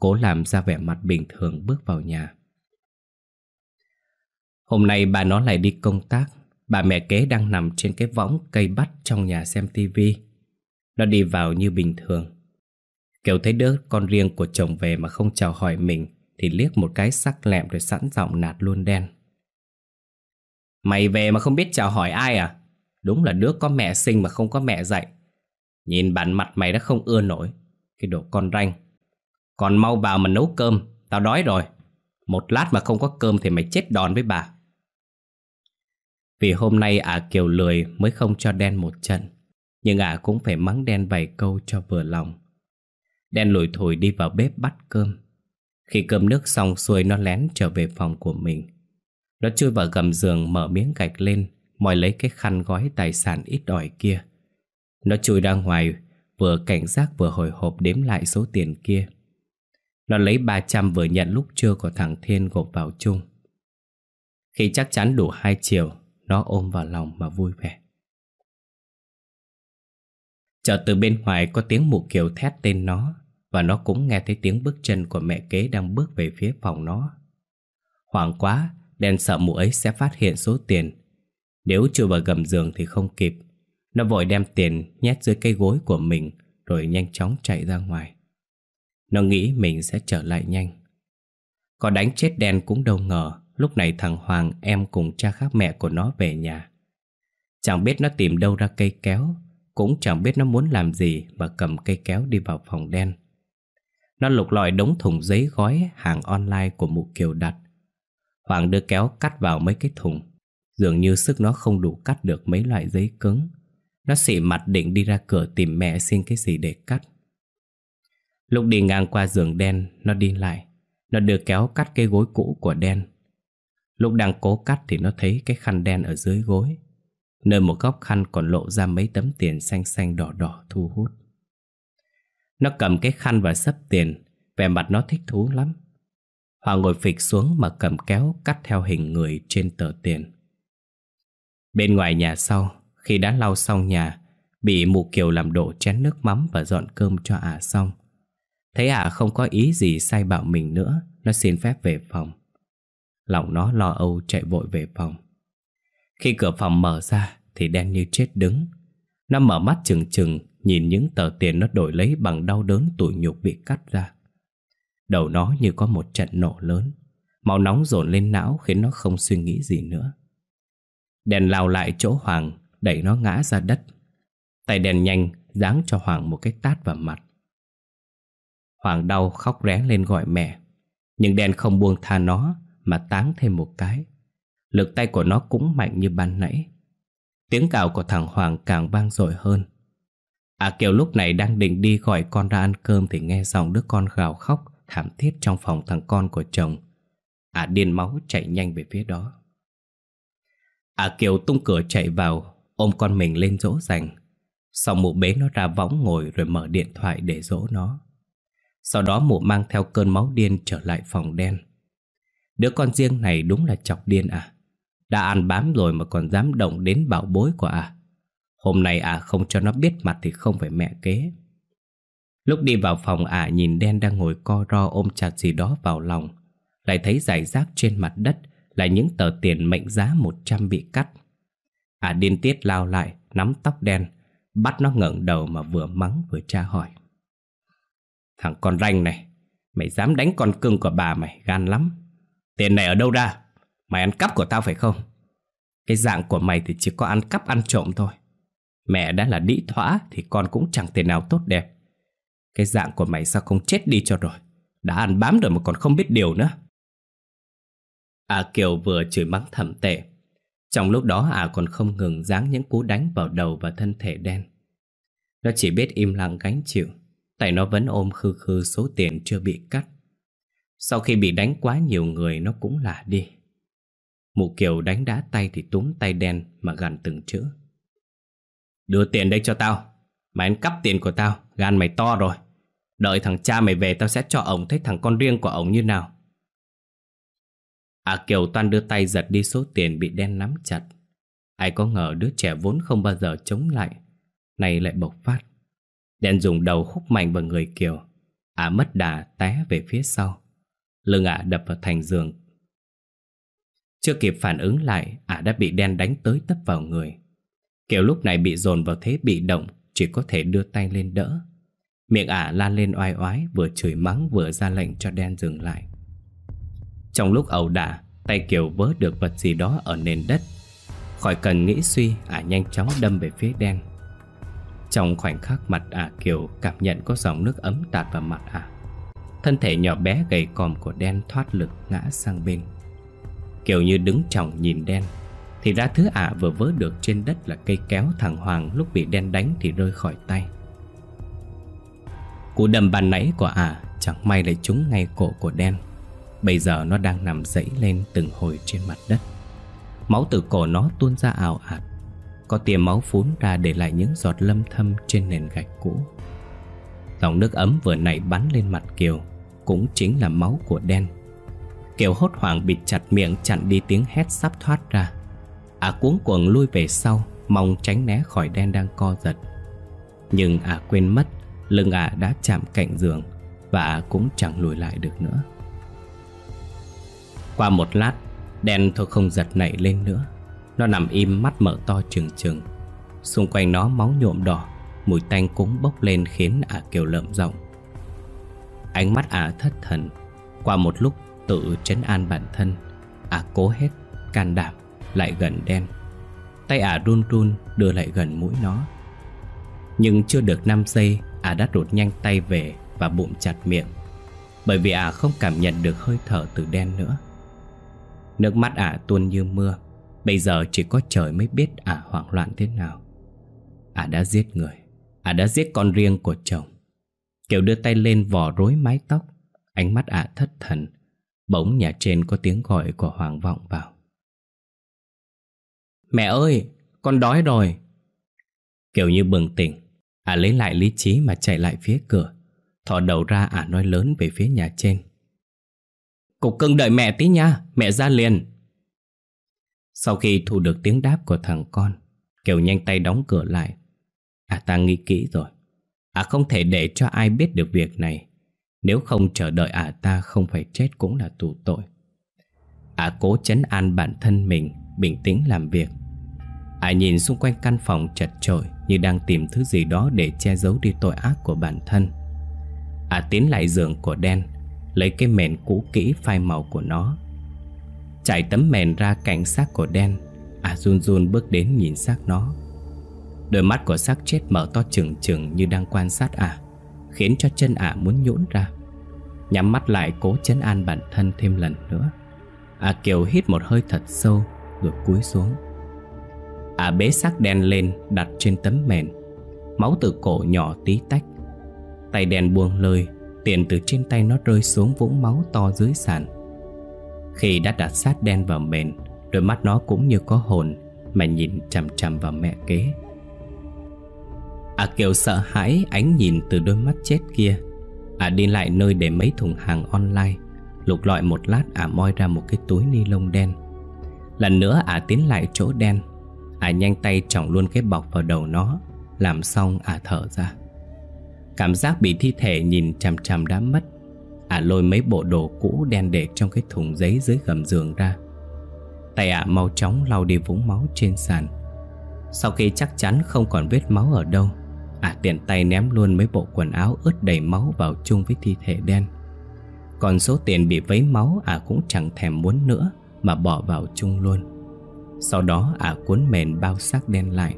Cố làm ra vẻ mặt bình thường bước vào nhà. Hôm nay bà nó lại đi công tác. Bà mẹ kế đang nằm trên cái võng cây bắt trong nhà xem tivi Nó đi vào như bình thường. Kiểu thấy đứa con riêng của chồng về mà không chào hỏi mình, Thì liếc một cái sắc lẹm rồi sẵn giọng nạt luôn đen. Mày về mà không biết chào hỏi ai à? Đúng là đứa có mẹ sinh mà không có mẹ dạy. Nhìn bản mặt mày đã không ưa nổi. Cái đồ con ranh. Còn mau vào mà nấu cơm, Tao đói rồi. Một lát mà không có cơm thì mày chết đòn với bà. Vì hôm nay ả à Kiều lười mới không cho đen một trận, Nhưng ả à cũng phải mắng đen vài câu cho vừa lòng. Đen lùi thổi đi vào bếp bắt cơm. Khi cơm nước xong xuôi, nó lén trở về phòng của mình. Nó chui vào gầm giường, mở miếng gạch lên, Moi lấy cái khăn gói tài sản ít ỏi kia. Nó chui ra ngoài, Vừa cảnh giác vừa hồi hộp đếm lại số tiền kia. Nó lấy 300 vừa nhận lúc trưa của thằng Thiên gộp vào chung. Khi chắc chắn đủ 2 triệu nó ôm vào lòng mà vui vẻ. Chợt từ bên ngoài có tiếng mụ kiều thét tên nó Và nó cũng nghe thấy tiếng bước chân của mẹ kế đang bước về phía phòng nó. Hoảng quá, đen sợ mụ ấy sẽ phát hiện số tiền. Nếu chưa vào gầm giường thì không kịp. Nó vội đem tiền nhét dưới cây gối của mình Rồi nhanh chóng chạy ra ngoài. Nó nghĩ mình sẽ trở lại nhanh. Có đánh chết đen cũng đâu ngờ Lúc này thằng Hoàng em cùng cha khác mẹ của nó về nhà. Chẳng biết nó tìm đâu ra cây kéo, cũng chẳng biết nó muốn làm gì Mà cầm cây kéo đi vào phòng đen. Nó lục lọi đống thùng giấy gói Hàng online của mụ Kiều đặt. Hoàng đưa kéo cắt vào mấy cái thùng. Dường như sức nó không đủ cắt được mấy loại giấy cứng. Nó xị mặt định đi ra cửa tìm mẹ xin cái gì để cắt. Lúc đi ngang qua giường đen, Nó đi lại. Nó đưa kéo cắt cái gối cũ của đen. Lúc đang cố cắt thì nó thấy cái khăn đen ở dưới gối. Nơi một góc khăn còn lộ ra mấy tấm tiền xanh xanh đỏ đỏ thu hút. Nó cầm cái khăn và sấp tiền, Vẻ mặt nó thích thú lắm. Hoàng ngồi phịch xuống mà cầm kéo cắt theo hình người trên tờ tiền. Bên ngoài nhà sau, Khi đã lau xong nhà, Bị mụ kiều làm đổ chén nước mắm và dọn cơm cho ả xong. Thấy ả không có ý gì sai bảo mình nữa, Nó xin phép về phòng. Lòng nó lo âu chạy vội về phòng khi cửa phòng mở ra thì đen như chết đứng. Nó mở mắt chừng chừng, nhìn những tờ tiền nó đổi lấy bằng đau đớn tủi nhục bị cắt ra. Đầu nó như có một trận nổ lớn. Máu nóng dồn lên não khiến nó không suy nghĩ gì nữa. Đèn lao lại chỗ Hoàng, đẩy nó ngã ra đất. Tay đèn nhanh giáng cho Hoàng một cái tát vào mặt. Hoàng đau khóc ré lên gọi mẹ. Nhưng đèn không buông tha nó mà táng thêm một cái. Lực tay của nó cũng mạnh như ban nãy. Tiếng cào của thằng Hoàng càng vang dội hơn. À Kiều lúc này đang định đi gọi con ra ăn cơm Thì nghe giọng đứa con gào khóc, Thảm thiết trong phòng thằng con của chồng. À điên máu chạy nhanh về phía đó. À Kiều tung cửa chạy vào, Ôm con mình lên dỗ dành. Sau mụ bế nó ra võng ngồi Rồi mở điện thoại để dỗ nó. Sau đó mụ mang theo cơn máu điên trở lại phòng đen. Đứa con riêng này đúng là chọc điên à. Đã ăn bám rồi mà còn dám động đến bảo bối của à. Hôm nay à không cho nó biết mặt thì không phải mẹ kế. Lúc đi vào phòng à nhìn đen đang ngồi co ro ôm chặt gì đó vào lòng. Lại thấy giải rác trên mặt đất Là những tờ tiền mệnh giá 100 bị cắt. À điên tiết lao lại, Nắm tóc đen, Bắt nó ngẩng đầu mà vừa mắng vừa tra hỏi. Thằng con ranh này, Mày dám đánh con cưng của bà mày, gan lắm. Tiền này ở đâu ra Mày ăn cắp của tao phải không? Cái dạng của mày thì chỉ có ăn cắp ăn trộm thôi. Mẹ đã là đĩ thỏa thì con cũng chẳng thể nào tốt đẹp. Cái dạng của mày sao không chết đi cho rồi? Đã ăn bám rồi mà còn không biết điều nữa. À Kiều vừa chửi mắng thầm tệ. Trong lúc đó à còn không ngừng giáng những cú đánh vào đầu và thân thể đen. Nó chỉ biết im lặng gánh chịu. tại nó vẫn ôm khư khư số tiền chưa bị cắt. Sau khi bị đánh quá nhiều người nó cũng lạ đi. Mụ Kiều đánh đá tay thì túm tay đen mà gằn từng chữ. Đưa tiền đây cho tao. Mày ăn cắp tiền của tao, gan mày to rồi. Đợi thằng cha mày về tao sẽ cho ổng thấy thằng con riêng của ổng như nào. À Kiều toan đưa tay giật đi số tiền bị đen nắm chặt. Ai có ngờ đứa trẻ vốn không bao giờ chống lại Này lại bộc phát Đen dùng đầu húc mạnh vào người Kiều à mất đà té về phía sau Lưng ả đập vào thành giường. Chưa kịp phản ứng lại, Ả đã bị đen đánh tới tấp vào người. Kiều lúc này bị dồn vào thế bị động, Chỉ có thể đưa tay lên đỡ. Miệng ả la lên oai oái, Vừa chửi mắng vừa ra lệnh cho đen dừng lại. Trong lúc ẩu đả, Tay Kiều vớ được vật gì đó ở nền đất. Khỏi cần nghĩ suy, Ả nhanh chóng đâm về phía đen. Trong khoảnh khắc mặt ả Kiều Cảm nhận có dòng nước ấm tạt vào mặt ả. Thân thể nhỏ bé gầy còm của đen thoát lực ngã sang bên. Kiều như đứng trọng nhìn đen, Thì ra thứ ả vừa vớ được trên đất là cây kéo thằng Hoàng Lúc bị đen đánh thì rơi khỏi tay. Cú đầm bàn nãy của ả Chẳng may lại trúng ngay cổ của đen. Bây giờ nó đang nằm dẫy lên từng hồi trên mặt đất. Máu từ cổ nó tuôn ra ảo ạt, Có tia máu phún ra để lại những giọt lâm thâm trên nền gạch cũ. Dòng nước ấm vừa nảy bắn lên mặt Kiều cũng chính là máu của đen. Kiều hốt hoảng bịt chặt miệng chặn đi tiếng hét sắp thoát ra. Ả à cuống cuồng lui về sau, Mong tránh né khỏi đen đang co giật. Nhưng ả à quên mất, Lưng ả à đã chạm cạnh giường Và ả cũng chẳng lùi lại được nữa. Qua một lát, Đen thôi không giật nảy lên nữa. Nó nằm im mắt mở to trừng trừng. Xung quanh nó máu nhuộm đỏ, Mùi tanh cũng bốc lên khiến ả kiều lợm rộng Ánh mắt ả thất thần. Qua một lúc, tự chấn an bản thân, Ả cố hết, can đảm, lại gần đen. Tay ả run run đưa lại gần mũi nó. Nhưng chưa được 5 giây, Ả đã rụt nhanh tay về và bụng chặt miệng, Bởi vì ả không cảm nhận được hơi thở từ đen nữa. Nước mắt ả tuôn như mưa, Bây giờ chỉ có trời mới biết ả hoảng loạn thế nào. Ả đã giết người, Ả đã giết con riêng của chồng. Kiều đưa tay lên vò rối mái tóc. Ánh mắt ả thất thần. Bỗng nhà trên có tiếng gọi của Hoàng vọng vào. Mẹ ơi, con đói rồi. Kiều như bừng tỉnh. Ả lấy lại lý trí mà chạy lại phía cửa Thò đầu ra ả nói lớn về phía nhà trên. Cục cưng đợi mẹ tí nha Mẹ ra liền. Sau khi thu được tiếng đáp của thằng con Kiều nhanh tay đóng cửa lại. Ả ta nghĩ kỹ rồi. À không thể để cho ai biết được việc này. Nếu không chờ đợi à ta không phải chết cũng là tù tội. À cố chấn an bản thân mình, Bình tĩnh làm việc. À nhìn xung quanh căn phòng chật chội Như đang tìm thứ gì đó để che giấu đi tội ác của bản thân. À tiến lại giường của đen, Lấy cái mền cũ kỹ phai màu của nó. Trải tấm mền ra cạnh xác của đen. À run run bước đến nhìn xác nó. Đôi mắt của xác chết mở to trừng trừng như đang quan sát ả à, Khiến cho chân ả à muốn nhũn ra. Nhắm mắt lại cố chấn an bản thân thêm lần nữa. Ả à Kiều hít một hơi thật sâu Rồi cúi xuống. Ả bế xác đen lên đặt trên tấm mền. Máu từ cổ nhỏ tí tách. Tay đen buông lơi Tiền từ trên tay nó rơi xuống vũng máu to dưới sàn. Khi đã đặt sát đen vào mền Đôi mắt nó cũng như có hồn Mà nhìn chằm chằm vào mẹ kế. À Kiều sợ hãi ánh nhìn từ đôi mắt chết kia. À đi lại nơi để mấy thùng hàng online. Lục lọi một lát à moi ra một cái túi ni lông đen. Lần nữa à tiến lại chỗ đen. À nhanh tay trọng luôn cái bọc vào đầu nó. Làm xong à thở ra. Cảm giác bị thi thể nhìn chằm chằm đã mất. À lôi mấy bộ đồ cũ đen để trong cái thùng giấy dưới gầm giường ra. Tay ạ mau chóng lau đi vũng máu trên sàn. Sau khi chắc chắn không còn vết máu ở đâu À tiện tay ném luôn mấy bộ quần áo ướt đầy máu vào chung với thi thể đen. Còn số tiền bị vấy máu à cũng chẳng thèm muốn nữa, Mà bỏ vào chung luôn. Sau đó à cuốn mền bao xác đen lại.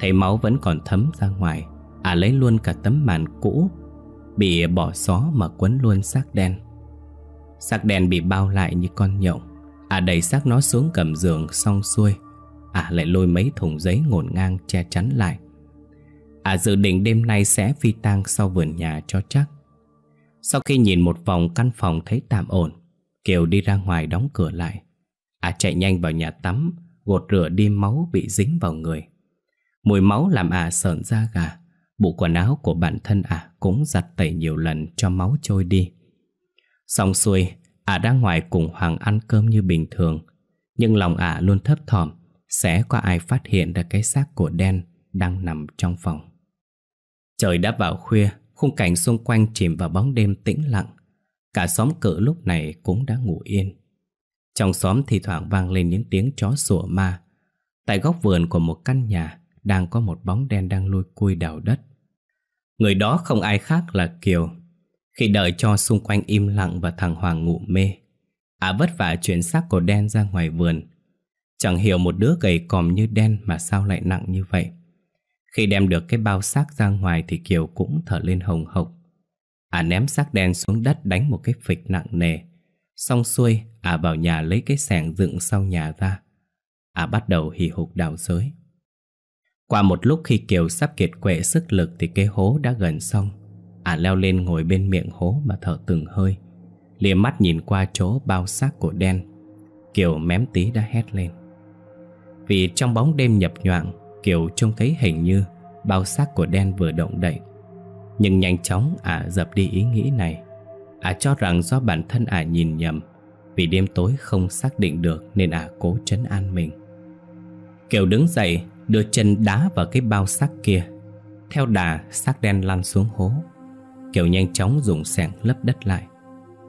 Thấy máu vẫn còn thấm ra ngoài À lấy luôn cả tấm màn cũ, Bị bỏ xó mà quấn luôn xác đen. Xác đen bị bao lại như con nhộng À đẩy xác nó xuống cầm giường xong xuôi À lại lôi mấy thùng giấy ngổn ngang che chắn lại. À dự định đêm nay sẽ phi tang sau vườn nhà cho chắc. Sau khi nhìn một vòng căn phòng thấy tạm ổn Kiều đi ra ngoài đóng cửa lại. À chạy nhanh vào nhà tắm Gột rửa đi máu bị dính vào người. Mùi máu làm à sợn da gà Bộ quần áo của bản thân à cũng giặt tẩy nhiều lần cho máu trôi đi. Xong xuôi, à ra ngoài cùng Hoàng ăn cơm như bình thường. Nhưng lòng ả luôn thấp thỏm Sẽ có ai phát hiện ra cái xác của đen Đang nằm trong phòng. Trời đã vào khuya, Khung cảnh xung quanh chìm vào bóng đêm tĩnh lặng. Cả xóm cự lúc này cũng đã ngủ yên. Trong xóm thì thoảng vang lên những tiếng chó sủa ma. Tại góc vườn của một căn nhà Đang có một bóng đen đang lui cui đào đất. Người đó không ai khác là Kiều. Khi đợi cho xung quanh im lặng và thằng Hoàng ngủ mê, Ả vất vả chuyển xác của đen ra ngoài vườn. Chẳng hiểu một đứa gầy còm như đen mà sao lại nặng như vậy. Khi đem được cái bao xác ra ngoài thì Kiều cũng thở lên hồng hộc. À ném xác đen xuống đất đánh một cái phịch nặng nề. Xong xuôi, à vào nhà lấy cái sẻng dựng sau nhà ra. À bắt đầu hì hục đào sới Qua một lúc khi Kiều sắp kiệt quệ sức lực thì cái hố đã gần xong. À leo lên ngồi bên miệng hố mà thở từng hơi. Liếc mắt nhìn qua chỗ bao xác của đen. Kiều mém tí đã hét lên. Vì trong bóng đêm nhập nhoạng Kiều trông thấy hình như Bao xác của đen vừa động đậy. Nhưng nhanh chóng ả dập đi ý nghĩ này. Ả cho rằng do bản thân ả nhìn nhầm, Vì đêm tối không xác định được Nên ả cố trấn an mình. Kiều đứng dậy, Đưa chân đá vào cái bao xác kia. Theo đà, xác đen lăn xuống hố. Kiều nhanh chóng dùng sẻng lấp đất lại.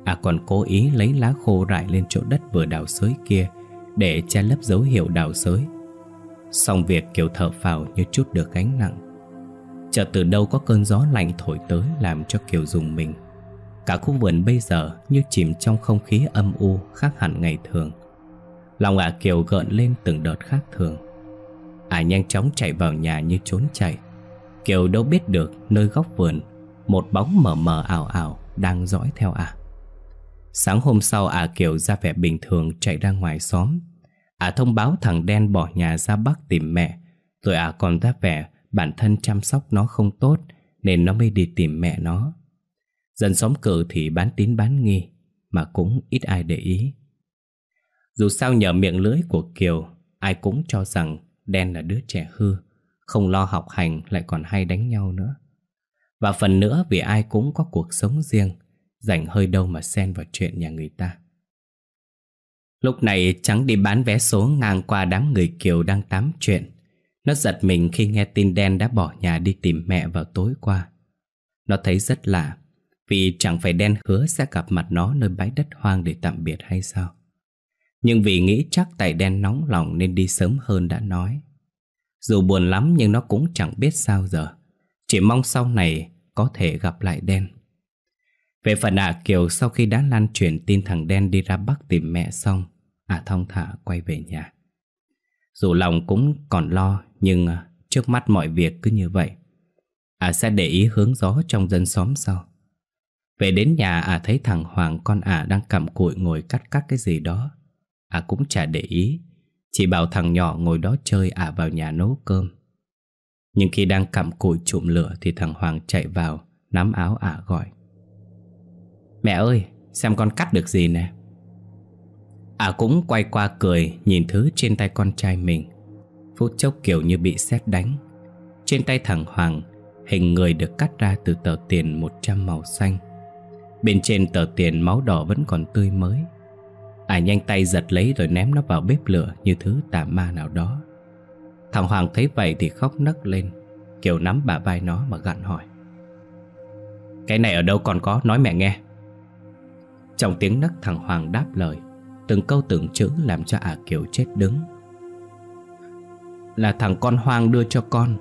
À còn cố ý lấy lá khô rải lên chỗ đất vừa đào xới kia Để che lấp dấu hiệu đào xới Xong việc Kiều thở phào như chút được gánh nặng. Chợt từ đâu có cơn gió lạnh thổi tới làm cho Kiều dùng mình. Cả khu vườn bây giờ như chìm trong không khí âm u khác hẳn ngày thường. Lòng ả Kiều gợn lên từng đợt khác thường. Ả nhanh chóng chạy vào nhà như trốn chạy. Kiều đâu biết được nơi góc vườn, Một bóng mờ mờ ảo ảo đang dõi theo ả. Sáng hôm sau ả Kiều ra vẻ bình thường chạy ra ngoài xóm Ả thông báo thằng đen bỏ nhà ra Bắc tìm mẹ. Rồi ả còn ra vẻ bản thân chăm sóc nó không tốt, Nên nó mới đi tìm mẹ nó. Dân xóm cử thì bán tín bán nghi, Mà cũng ít ai để ý. Dù sao nhờ miệng lưỡi của Kiều, Ai cũng cho rằng đen là đứa trẻ hư, Không lo học hành lại còn hay đánh nhau nữa. Và phần nữa vì ai cũng có cuộc sống riêng Rảnh hơi đâu mà xen vào chuyện nhà người ta. Lúc này Trắng đi bán vé số ngang qua đám người Kiều đang tám chuyện. Nó giật mình khi nghe tin đen đã bỏ nhà đi tìm mẹ vào tối qua. Nó thấy rất lạ, Vì chẳng phải đen hứa sẽ gặp mặt nó nơi bãi đất hoang để tạm biệt hay sao. Nhưng vì nghĩ chắc tại đen nóng lòng nên đi sớm hơn đã nói. Dù buồn lắm nhưng nó cũng chẳng biết sao giờ. Chỉ mong sau này có thể gặp lại đen về phần ả Kiều sau khi đã lan truyền tin thằng đen đi ra Bắc tìm mẹ xong Ả à thong thả quay về nhà. Dù lòng cũng còn lo, Nhưng à, trước mắt mọi việc cứ như vậy. Ả sẽ để ý hướng gió trong dân xóm sau. Về đến nhà Ả thấy thằng Hoàng con Ả đang cầm cụi ngồi cắt cắt cái gì đó. Ả cũng chả để ý, Chỉ bảo thằng nhỏ ngồi đó chơi Ả vào nhà nấu cơm. Nhưng khi đang cầm cụi trụm lửa Thì thằng Hoàng chạy vào, Nắm áo Ả gọi. Mẹ ơi, xem con cắt được gì nè. À cũng quay qua cười, Nhìn thứ trên tay con trai mình. Phút chốc kiểu như bị sét đánh. Trên tay thằng Hoàng Hình người được cắt ra từ tờ tiền 100 màu xanh. Bên trên tờ tiền máu đỏ vẫn còn tươi mới. À nhanh tay giật lấy rồi ném nó vào bếp lửa Như thứ tà ma nào đó. Thằng Hoàng thấy vậy thì khóc nấc lên Kiều nắm bà vai nó mà gặn hỏi. Cái này ở đâu còn có? Nói mẹ nghe trong tiếng nấc thằng Hoàng đáp lời, Từng câu từng chữ làm cho ả Kiều chết đứng. Là thằng con Hoàng đưa cho con.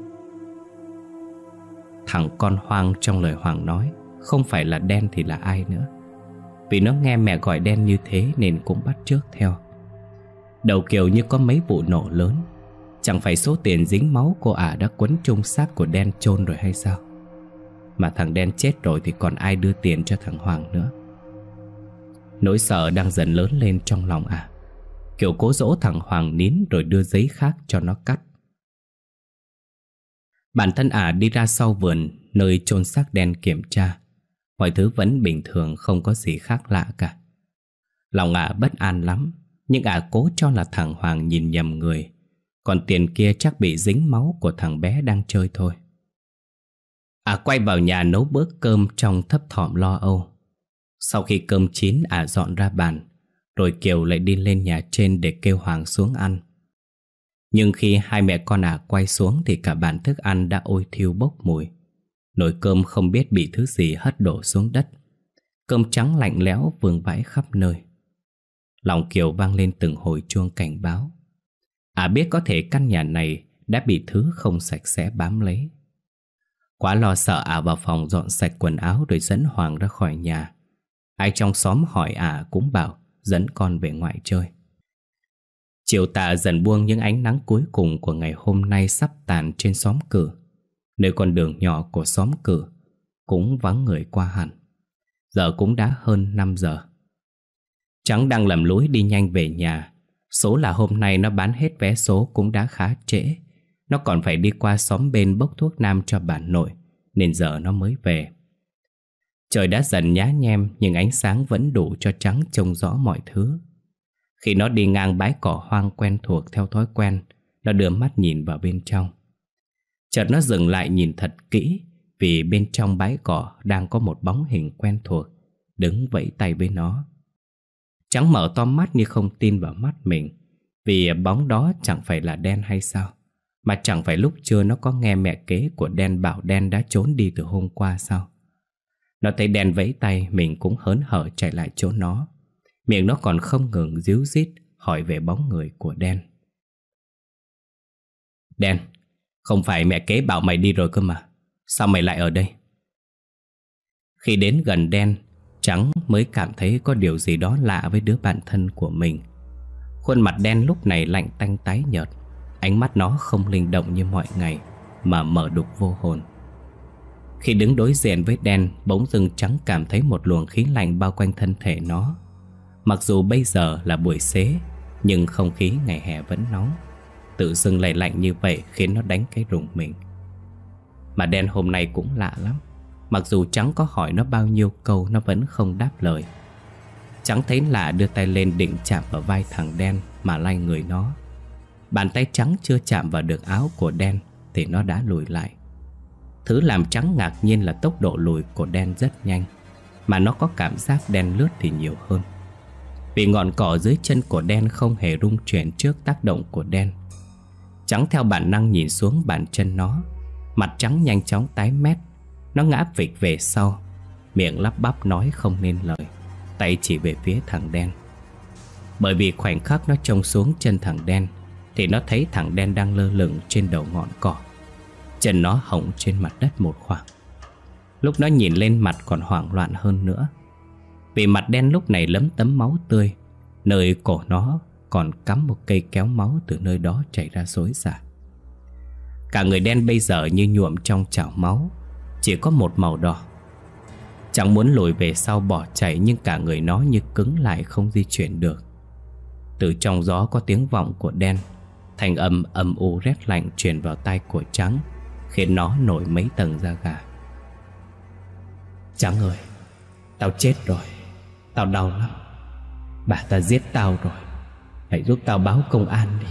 Thằng con Hoàng trong lời Hoàng nói, Không phải là đen thì là ai nữa. Vì nó nghe mẹ gọi đen như thế Nên cũng bắt trước theo. Đầu Kiều như có mấy vụ nổ lớn. Chẳng phải số tiền dính máu cô ả đã quấn chung xác của đen chôn rồi hay sao? Mà thằng đen chết rồi thì còn ai đưa tiền cho thằng Hoàng nữa? Nỗi sợ đang dần lớn lên trong lòng à. Kiểu cố dỗ thằng Hoàng nín rồi đưa giấy khác cho nó cắt. Bản thân ả à đi ra sau vườn, Nơi chôn xác đen kiểm tra. Mọi thứ vẫn bình thường, không có gì khác lạ cả. Lòng ả à bất an lắm, Nhưng ả à cố cho là thằng Hoàng nhìn nhầm người. Còn tiền kia chắc bị dính máu của thằng bé đang chơi thôi. Ả quay vào nhà nấu bữa cơm trong thấp thỏm lo âu sau khi cơm chín ả dọn ra bàn, Rồi Kiều lại đi lên nhà trên để kêu Hoàng xuống ăn. Nhưng khi hai mẹ con ả quay xuống Thì cả bàn thức ăn đã ôi thiêu bốc mùi. Nồi cơm không biết bị thứ gì hất đổ xuống đất. Cơm trắng lạnh lẽo vương vãi khắp nơi. Lòng Kiều vang lên từng hồi chuông cảnh báo. À biết có thể căn nhà này đã bị thứ không sạch sẽ bám lấy. Quá lo sợ ả vào phòng dọn sạch quần áo rồi dẫn Hoàng ra khỏi nhà. Ai trong xóm hỏi ả cũng bảo dẫn con về ngoại chơi. Chiều tà dần buông những ánh nắng cuối cùng của ngày hôm nay sắp tàn trên xóm cử. Nơi con đường nhỏ của xóm cử Cũng vắng người qua hẳn. Giờ cũng đã hơn 5 giờ. Trắng đang lầm lối đi nhanh về nhà. Số là hôm nay nó bán hết vé số cũng đã khá trễ. Nó còn phải đi qua xóm bên bốc thuốc nam cho bà nội, Nên giờ nó mới về. Trời đã dần nhá nhem, Nhưng ánh sáng vẫn đủ cho Trắng trông rõ mọi thứ. Khi nó đi ngang bãi cỏ hoang quen thuộc theo thói quen, Nó đưa mắt nhìn vào bên trong. Chợt nó dừng lại nhìn thật kỹ, Vì bên trong bãi cỏ đang có một bóng hình quen thuộc, Đứng vẫy tay với nó. Trắng mở to mắt như không tin vào mắt mình, Vì bóng đó chẳng phải là đen hay sao, Mà chẳng phải lúc trưa nó có nghe mẹ kế của đen bảo đen đã trốn đi từ hôm qua sao. Nó thấy đen vẫy tay, Mình cũng hớn hở chạy lại chỗ nó. Miệng nó còn không ngừng díu dít Hỏi về bóng người của đen. Đen, Không phải mẹ kế bảo mày đi rồi cơ mà. Sao mày lại ở đây? Khi đến gần đen, Trắng mới cảm thấy có điều gì đó lạ với đứa bạn thân của mình. Khuôn mặt đen lúc này lạnh tanh tái nhợt, Ánh mắt nó không linh động như mọi ngày Mà mở đục vô hồn. Khi đứng đối diện với đen, Bỗng dưng trắng cảm thấy một luồng khí lạnh bao quanh thân thể nó. Mặc dù bây giờ là buổi xế, Nhưng không khí ngày hè vẫn nóng. Tự dưng lại lạnh như vậy khiến nó đánh cái rùng mình. Mà đen hôm nay cũng lạ lắm. Mặc dù Trắng có hỏi nó bao nhiêu câu, Nó vẫn không đáp lời. Trắng thấy lạ đưa tay lên định chạm vào vai thằng đen Mà lay người nó. Bàn tay trắng chưa chạm vào được áo của đen Thì nó đã lùi lại. Thứ làm trắng ngạc nhiên là tốc độ lùi của đen rất nhanh, Mà nó có cảm giác đen lướt thì nhiều hơn. Vì ngọn cỏ dưới chân của đen không hề rung chuyển trước tác động của đen. Trắng theo bản năng nhìn xuống bàn chân nó, Mặt trắng nhanh chóng tái mét. Nó ngã vịch về sau, Miệng lắp bắp nói không nên lời, Tay chỉ về phía thằng đen. Bởi vì khoảnh khắc nó trông xuống chân thằng đen, Thì nó thấy thằng đen đang lơ lửng trên đầu ngọn cỏ. Chân nó hỏng trên mặt đất một khoảng. Lúc nó nhìn lên mặt còn hoảng loạn hơn nữa. Vì mặt đen lúc này lấm tấm máu tươi, Nơi cổ nó còn cắm một cây kéo máu từ nơi đó chảy ra xối xả Cả người đen bây giờ như nhuộm trong chảo máu, chỉ có một màu đỏ. Chẳng muốn lùi về sau bỏ chạy, Nhưng cả người nó như cứng lại không di chuyển được. Từ trong gió có tiếng vọng của đen, Thành âm âm u rét lạnh truyền vào tai của trắng. Khiến nó nổi mấy tầng da gà. Trắng ơi, Tao chết rồi. Tao đau lắm. Bà ta giết tao rồi. Hãy giúp tao báo công an đi.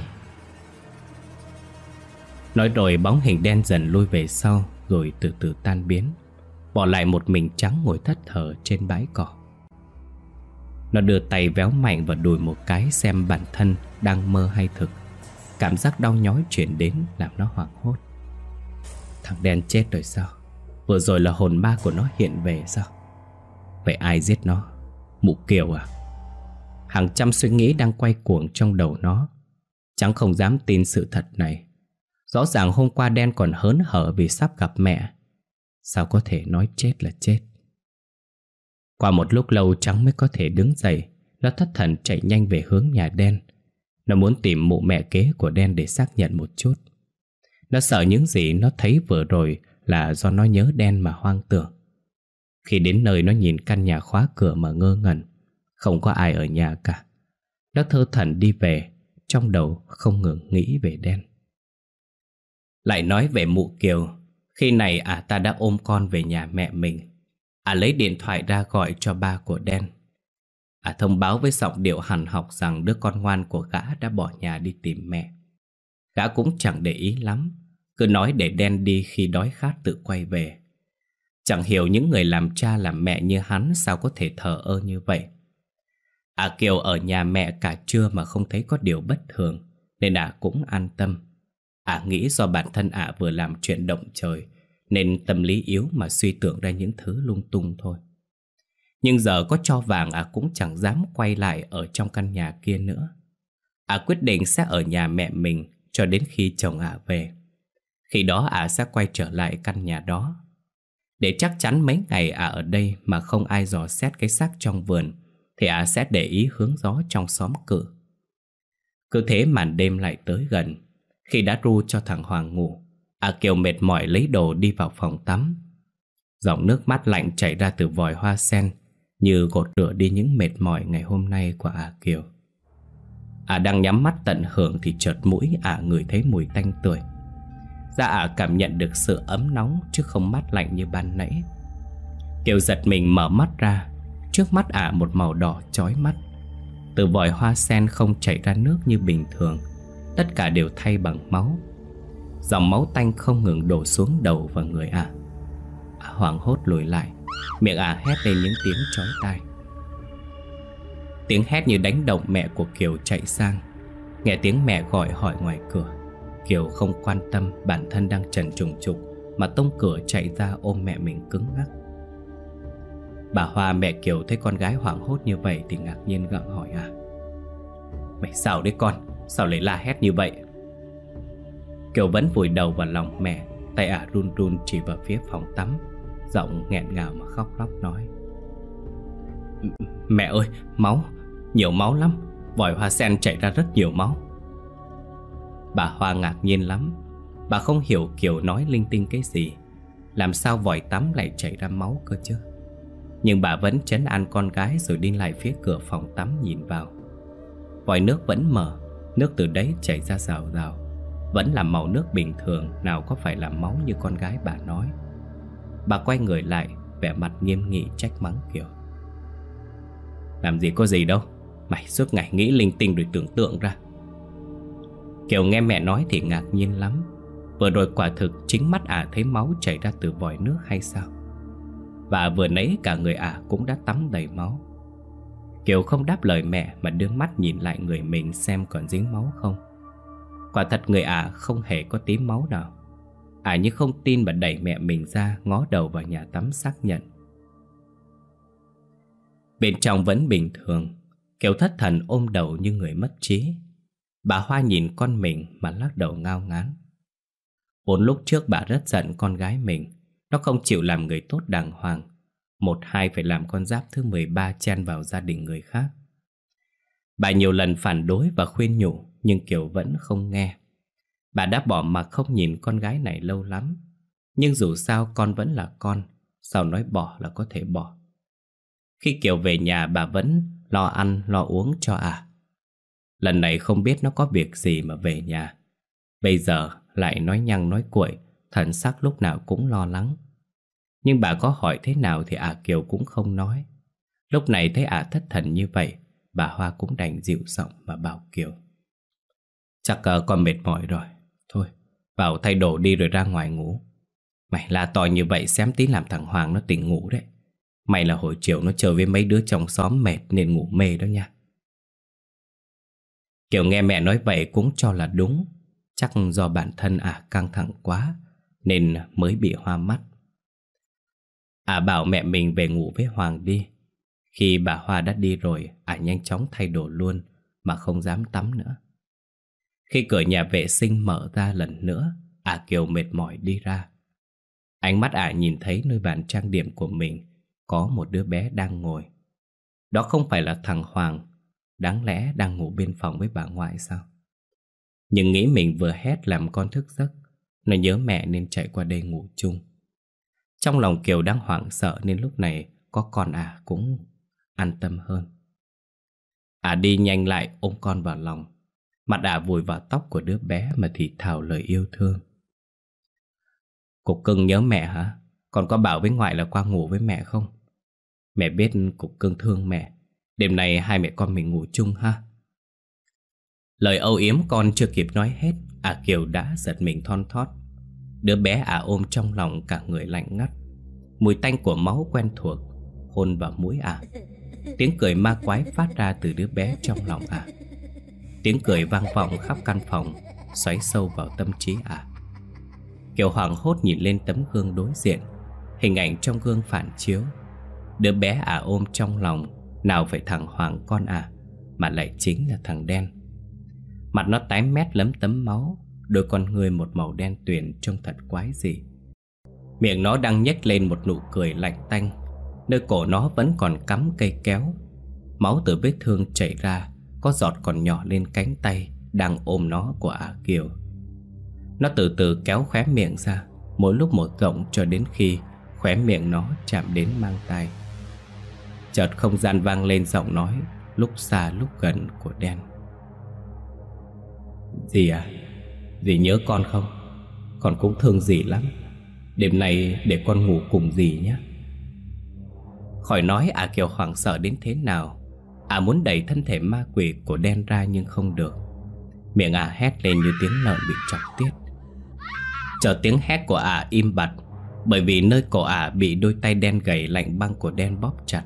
Nói rồi bóng hình đen dần lui về sau, rồi từ từ tan biến. Bỏ lại một mình trắng ngồi thất thờ trên bãi cỏ. Nó đưa tay véo mạnh vào đùi một cái xem bản thân đang mơ hay thực. Cảm giác đau nhói chuyển đến làm nó hoảng hốt. Thằng đen chết rồi sao? Vừa rồi là hồn ma của nó hiện về sao? Vậy ai giết nó? Mụ Kiều à? Hàng trăm suy nghĩ đang quay cuồng trong đầu nó. Chẳng không dám tin sự thật này. Rõ ràng hôm qua đen còn hớn hở vì sắp gặp mẹ. Sao có thể nói chết là chết? Qua một lúc lâu trắng mới có thể đứng dậy. Nó thất thần chạy nhanh về hướng nhà đen. Nó muốn tìm mụ mẹ kế của đen để xác nhận một chút. Nó sợ những gì nó thấy vừa rồi là do nó nhớ đen mà hoang tưởng. Khi đến nơi nó nhìn căn nhà khóa cửa mà ngơ ngẩn, Không có ai ở nhà cả. Nó thơ thần đi về, Trong đầu không ngừng nghĩ về đen. Lại nói về mụ Kiều, Khi này à ta đã ôm con về nhà mẹ mình. À lấy điện thoại ra gọi cho ba của đen. À thông báo với giọng điệu hằn học rằng đứa con ngoan của gã đã bỏ nhà đi tìm mẹ. Gã cũng chẳng để ý lắm, Cứ nói để đen đi khi đói khát tự quay về. Chẳng hiểu những người làm cha làm mẹ như hắn sao có thể thờ ơ như vậy. À Kiều ở nhà mẹ cả trưa mà không thấy có điều bất thường, Nên ả cũng an tâm. Ả nghĩ do bản thân ả vừa làm chuyện động trời, Nên tâm lý yếu mà suy tưởng ra những thứ lung tung thôi. Nhưng giờ có cho vàng ả cũng chẳng dám quay lại ở trong căn nhà kia nữa. Ả quyết định sẽ ở nhà mẹ mình cho đến khi chồng ả về. Khi đó ả sẽ quay trở lại căn nhà đó. Để chắc chắn mấy ngày ả ở đây mà không ai dò xét cái xác trong vườn, Thì ả sẽ để ý hướng gió trong xóm cự. Cứ thế màn đêm lại tới gần. Khi đã ru cho thằng Hoàng ngủ ả Kiều mệt mỏi lấy đồ đi vào phòng tắm. Dòng nước mắt lạnh chảy ra từ vòi hoa sen, Như gột rửa đi những mệt mỏi ngày hôm nay của ả Kiều À đang nhắm mắt tận hưởng thì chợt mũi ả à ngửi thấy mùi tanh tươi. Ra ả cảm nhận được sự ấm nóng chứ không mát lạnh như ban nãy. Kiều giật mình mở mắt ra. Trước mắt ả một màu đỏ chói mắt. Từ vòi hoa sen không chảy ra nước như bình thường. Tất cả đều thay bằng máu. Dòng máu tanh không ngừng đổ xuống đầu và người ả à. Hoảng hốt lùi lại. Miệng ả hét lên những tiếng chói tai. Tiếng hét như đánh động mẹ của Kiều chạy sang. Nghe tiếng mẹ gọi hỏi ngoài cửa. Kiều không quan tâm bản thân đang trần trùng trục Mà tông cửa chạy ra ôm mẹ mình cứng ngắc. Bà Hoa mẹ Kiều thấy con gái hoảng hốt như vậy Thì ngạc nhiên gặng hỏi à? Mày sao đấy con, Sao lại la hét như vậy? Kiều vẫn vùi đầu vào lòng mẹ, Tay ả run run chỉ vào phía phòng tắm, Giọng nghẹn ngào mà khóc lóc nói. Mẹ ơi, máu nhiều máu lắm. Vòi hoa sen chảy ra rất nhiều máu. Bà Hoa ngạc nhiên lắm. Bà không hiểu Kiều nói linh tinh cái gì. Làm sao vòi tắm lại chảy ra máu cơ chứ? Nhưng bà vẫn chấn an con gái rồi đi lại phía cửa phòng tắm nhìn vào. Vòi nước vẫn mở. Nước từ đấy chảy ra rào rào. Vẫn là màu nước bình thường, Nào có phải là máu như con gái bà nói. Bà quay người lại, Vẻ mặt nghiêm nghị trách mắng kiểu Làm gì có gì đâu. Mày suốt ngày nghĩ linh tinh rồi tưởng tượng ra. Kiều nghe mẹ nói thì ngạc nhiên lắm. Vừa rồi quả thực chính mắt ả thấy máu chảy ra từ vòi nước hay sao? Và vừa nãy cả người ả cũng đã tắm đầy máu. Kiều không đáp lời mẹ mà đưa mắt nhìn lại người mình xem còn dính máu không. Quả thật người ả không hề có tí máu nào. Ả như không tin mà đẩy mẹ mình ra, ngó đầu vào nhà tắm xác nhận. Bên trong vẫn bình thường. Kiều thất thần ôm đầu như người mất trí. Bà Hoa nhìn con mình mà lắc đầu ngao ngán. Bốn lúc trước bà rất giận con gái mình, nó không chịu làm người tốt đàng hoàng. Một hai phải làm con giáp thứ 13 chen vào gia đình người khác. Bà nhiều lần phản đối và khuyên nhủ, Nhưng Kiều vẫn không nghe. Bà đã bỏ mặc không nhìn con gái này lâu lắm, Nhưng dù sao con vẫn là con, Sao nói bỏ là có thể bỏ. Khi Kiều về nhà, bà vẫn lo ăn, lo uống cho à. Lần này không biết nó có việc gì mà về nhà. Bây giờ lại nói nhăng nói cuội, Thần sắc lúc nào cũng lo lắng. Nhưng bà có hỏi thế nào thì ả Kiều cũng không nói. Lúc này thấy ả thất thần như vậy, Bà Hoa cũng đành dịu giọng mà bảo Kiều. Chắc ờ, con mệt mỏi rồi. Thôi, vào thay đồ đi rồi ra ngoài ngủ. Mày la to như vậy xém tí làm thằng Hoàng nó tỉnh ngủ đấy. Mày là hồi chiều nó chơi với mấy đứa trong xóm mệt nên ngủ mê đó nha Kiều nghe mẹ nói vậy cũng cho là đúng Chắc do bản thân ả căng thẳng quá nên mới bị hoa mắt. À bảo mẹ mình về ngủ với Hoàng đi. Khi bà Hoa đã đi rồi, à nhanh chóng thay đồ luôn mà không dám tắm nữa. Khi cửa nhà vệ sinh mở ra lần nữa, à Kiều mệt mỏi đi ra. Ánh mắt ả nhìn thấy nơi bàn trang điểm của mình có một đứa bé đang ngồi. Đó không phải là thằng Hoàng, đáng lẽ đang ngủ bên phòng với bà ngoại sao? Nhưng nghĩ mình vừa hét làm con thức giấc nó nhớ mẹ nên chạy qua đây ngủ chung Trong lòng Kiều đang hoảng sợ Nên lúc này có con à cũng an tâm hơn À đi nhanh lại ôm con vào lòng Mặt à vùi vào tóc của đứa bé Mà thì thào lời yêu thương Cục cưng nhớ mẹ hả? Còn có bảo với ngoại là qua ngủ với mẹ không? Mẹ biết cục cưng thương mẹ. Đêm nay hai mẹ con mình ngủ chung ha? Lời âu yếm con chưa kịp nói hết À Kiều đã giật mình thon thót. Đứa bé à ôm trong lòng cả người lạnh ngắt. Mùi tanh của máu quen thuộc, Hôn vào mũi à Tiếng cười ma quái phát ra từ đứa bé trong lòng à Tiếng cười vang vọng khắp căn phòng, Xoáy sâu vào tâm trí ả. À. Kiều hoàng hốt nhìn lên tấm gương đối diện. Hình ảnh trong gương phản chiếu Đứa bé ả à ôm trong lòng Nào phải thằng Hoàng con à, Mà lại chính là thằng đen. Mặt nó tái mét lấm tấm máu Đôi con người một màu đen tuyền trông thật quái dị. Miệng nó đang nhếch lên một nụ cười lạnh tanh Nơi cổ nó vẫn còn cắm cây kéo. Máu từ vết thương chảy ra Có giọt còn nhỏ lên cánh tay Đang ôm nó của Ả Kiều. Nó từ từ kéo khóe miệng ra Mỗi lúc một rộng cho đến khi Khóe miệng nó chạm đến mang tay Chợt không gian vang lên giọng nói, Lúc xa lúc gần của đen. Dì à Dì nhớ con không? Con cũng thương dì lắm. Đêm nay để con ngủ cùng dì nhé. Khỏi nói à Kiều hoảng sợ đến thế nào. À muốn đẩy thân thể ma quỷ của đen ra nhưng không được. Miệng à hét lên như tiếng lợn bị chọc tiết. Chờ tiếng hét của à im bặt, Bởi vì nơi cổ à bị đôi tay đen gầy lạnh băng của đen bóp chặt.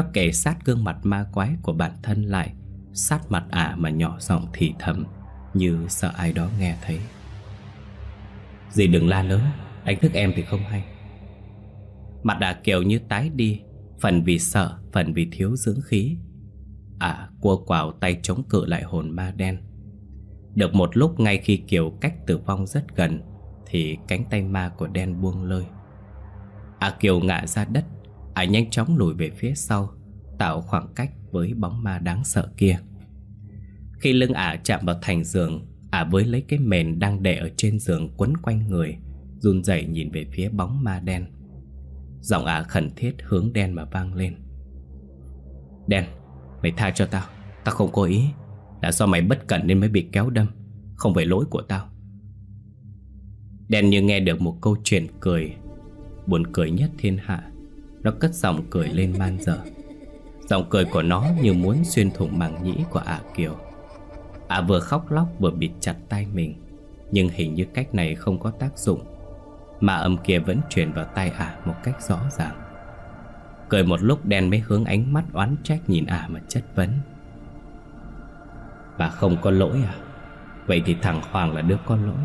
Nó kề sát gương mặt ma quái của bản thân lại Sát mặt à mà nhỏ giọng thì thầm Như sợ ai đó nghe thấy. Dì đừng la lớn Đánh thức em thì không hay. Mặt à kiểu như tái đi Phần vì sợ, phần vì thiếu dưỡng khí. À, cua quào tay chống cự lại hồn ma đen. Được một lúc ngay khi Kiều cách tử vong rất gần Thì cánh tay ma của đen buông lơi. À Kiều ngã ra đất ả nhanh chóng lùi về phía sau Tạo khoảng cách với bóng ma đáng sợ kia. Khi lưng ả chạm vào thành giường Ả với lấy cái mền đang để ở trên giường quấn quanh người Run rẩy nhìn về phía bóng ma đen. Giọng ả khẩn thiết hướng đen mà vang lên. Đen, mày tha cho tao. Tao không cố ý. Là do mày bất cẩn nên mới bị kéo đâm. Không phải lỗi của tao. Đen như nghe được một câu chuyện cười Buồn cười nhất thiên hạ. Nó cất giọng cười lên man dở Giọng cười của nó như muốn xuyên thủng màng nhĩ của ả Kiều. Ả vừa khóc lóc vừa bịt chặt tay mình, Nhưng hình như cách này không có tác dụng, Mà âm kia vẫn truyền vào tai ả một cách rõ ràng. Cười một lúc đen mới hướng ánh mắt oán trách nhìn ả mà chất vấn. Bà không có lỗi à? Vậy thì thằng Hoàng là đứa có lỗi.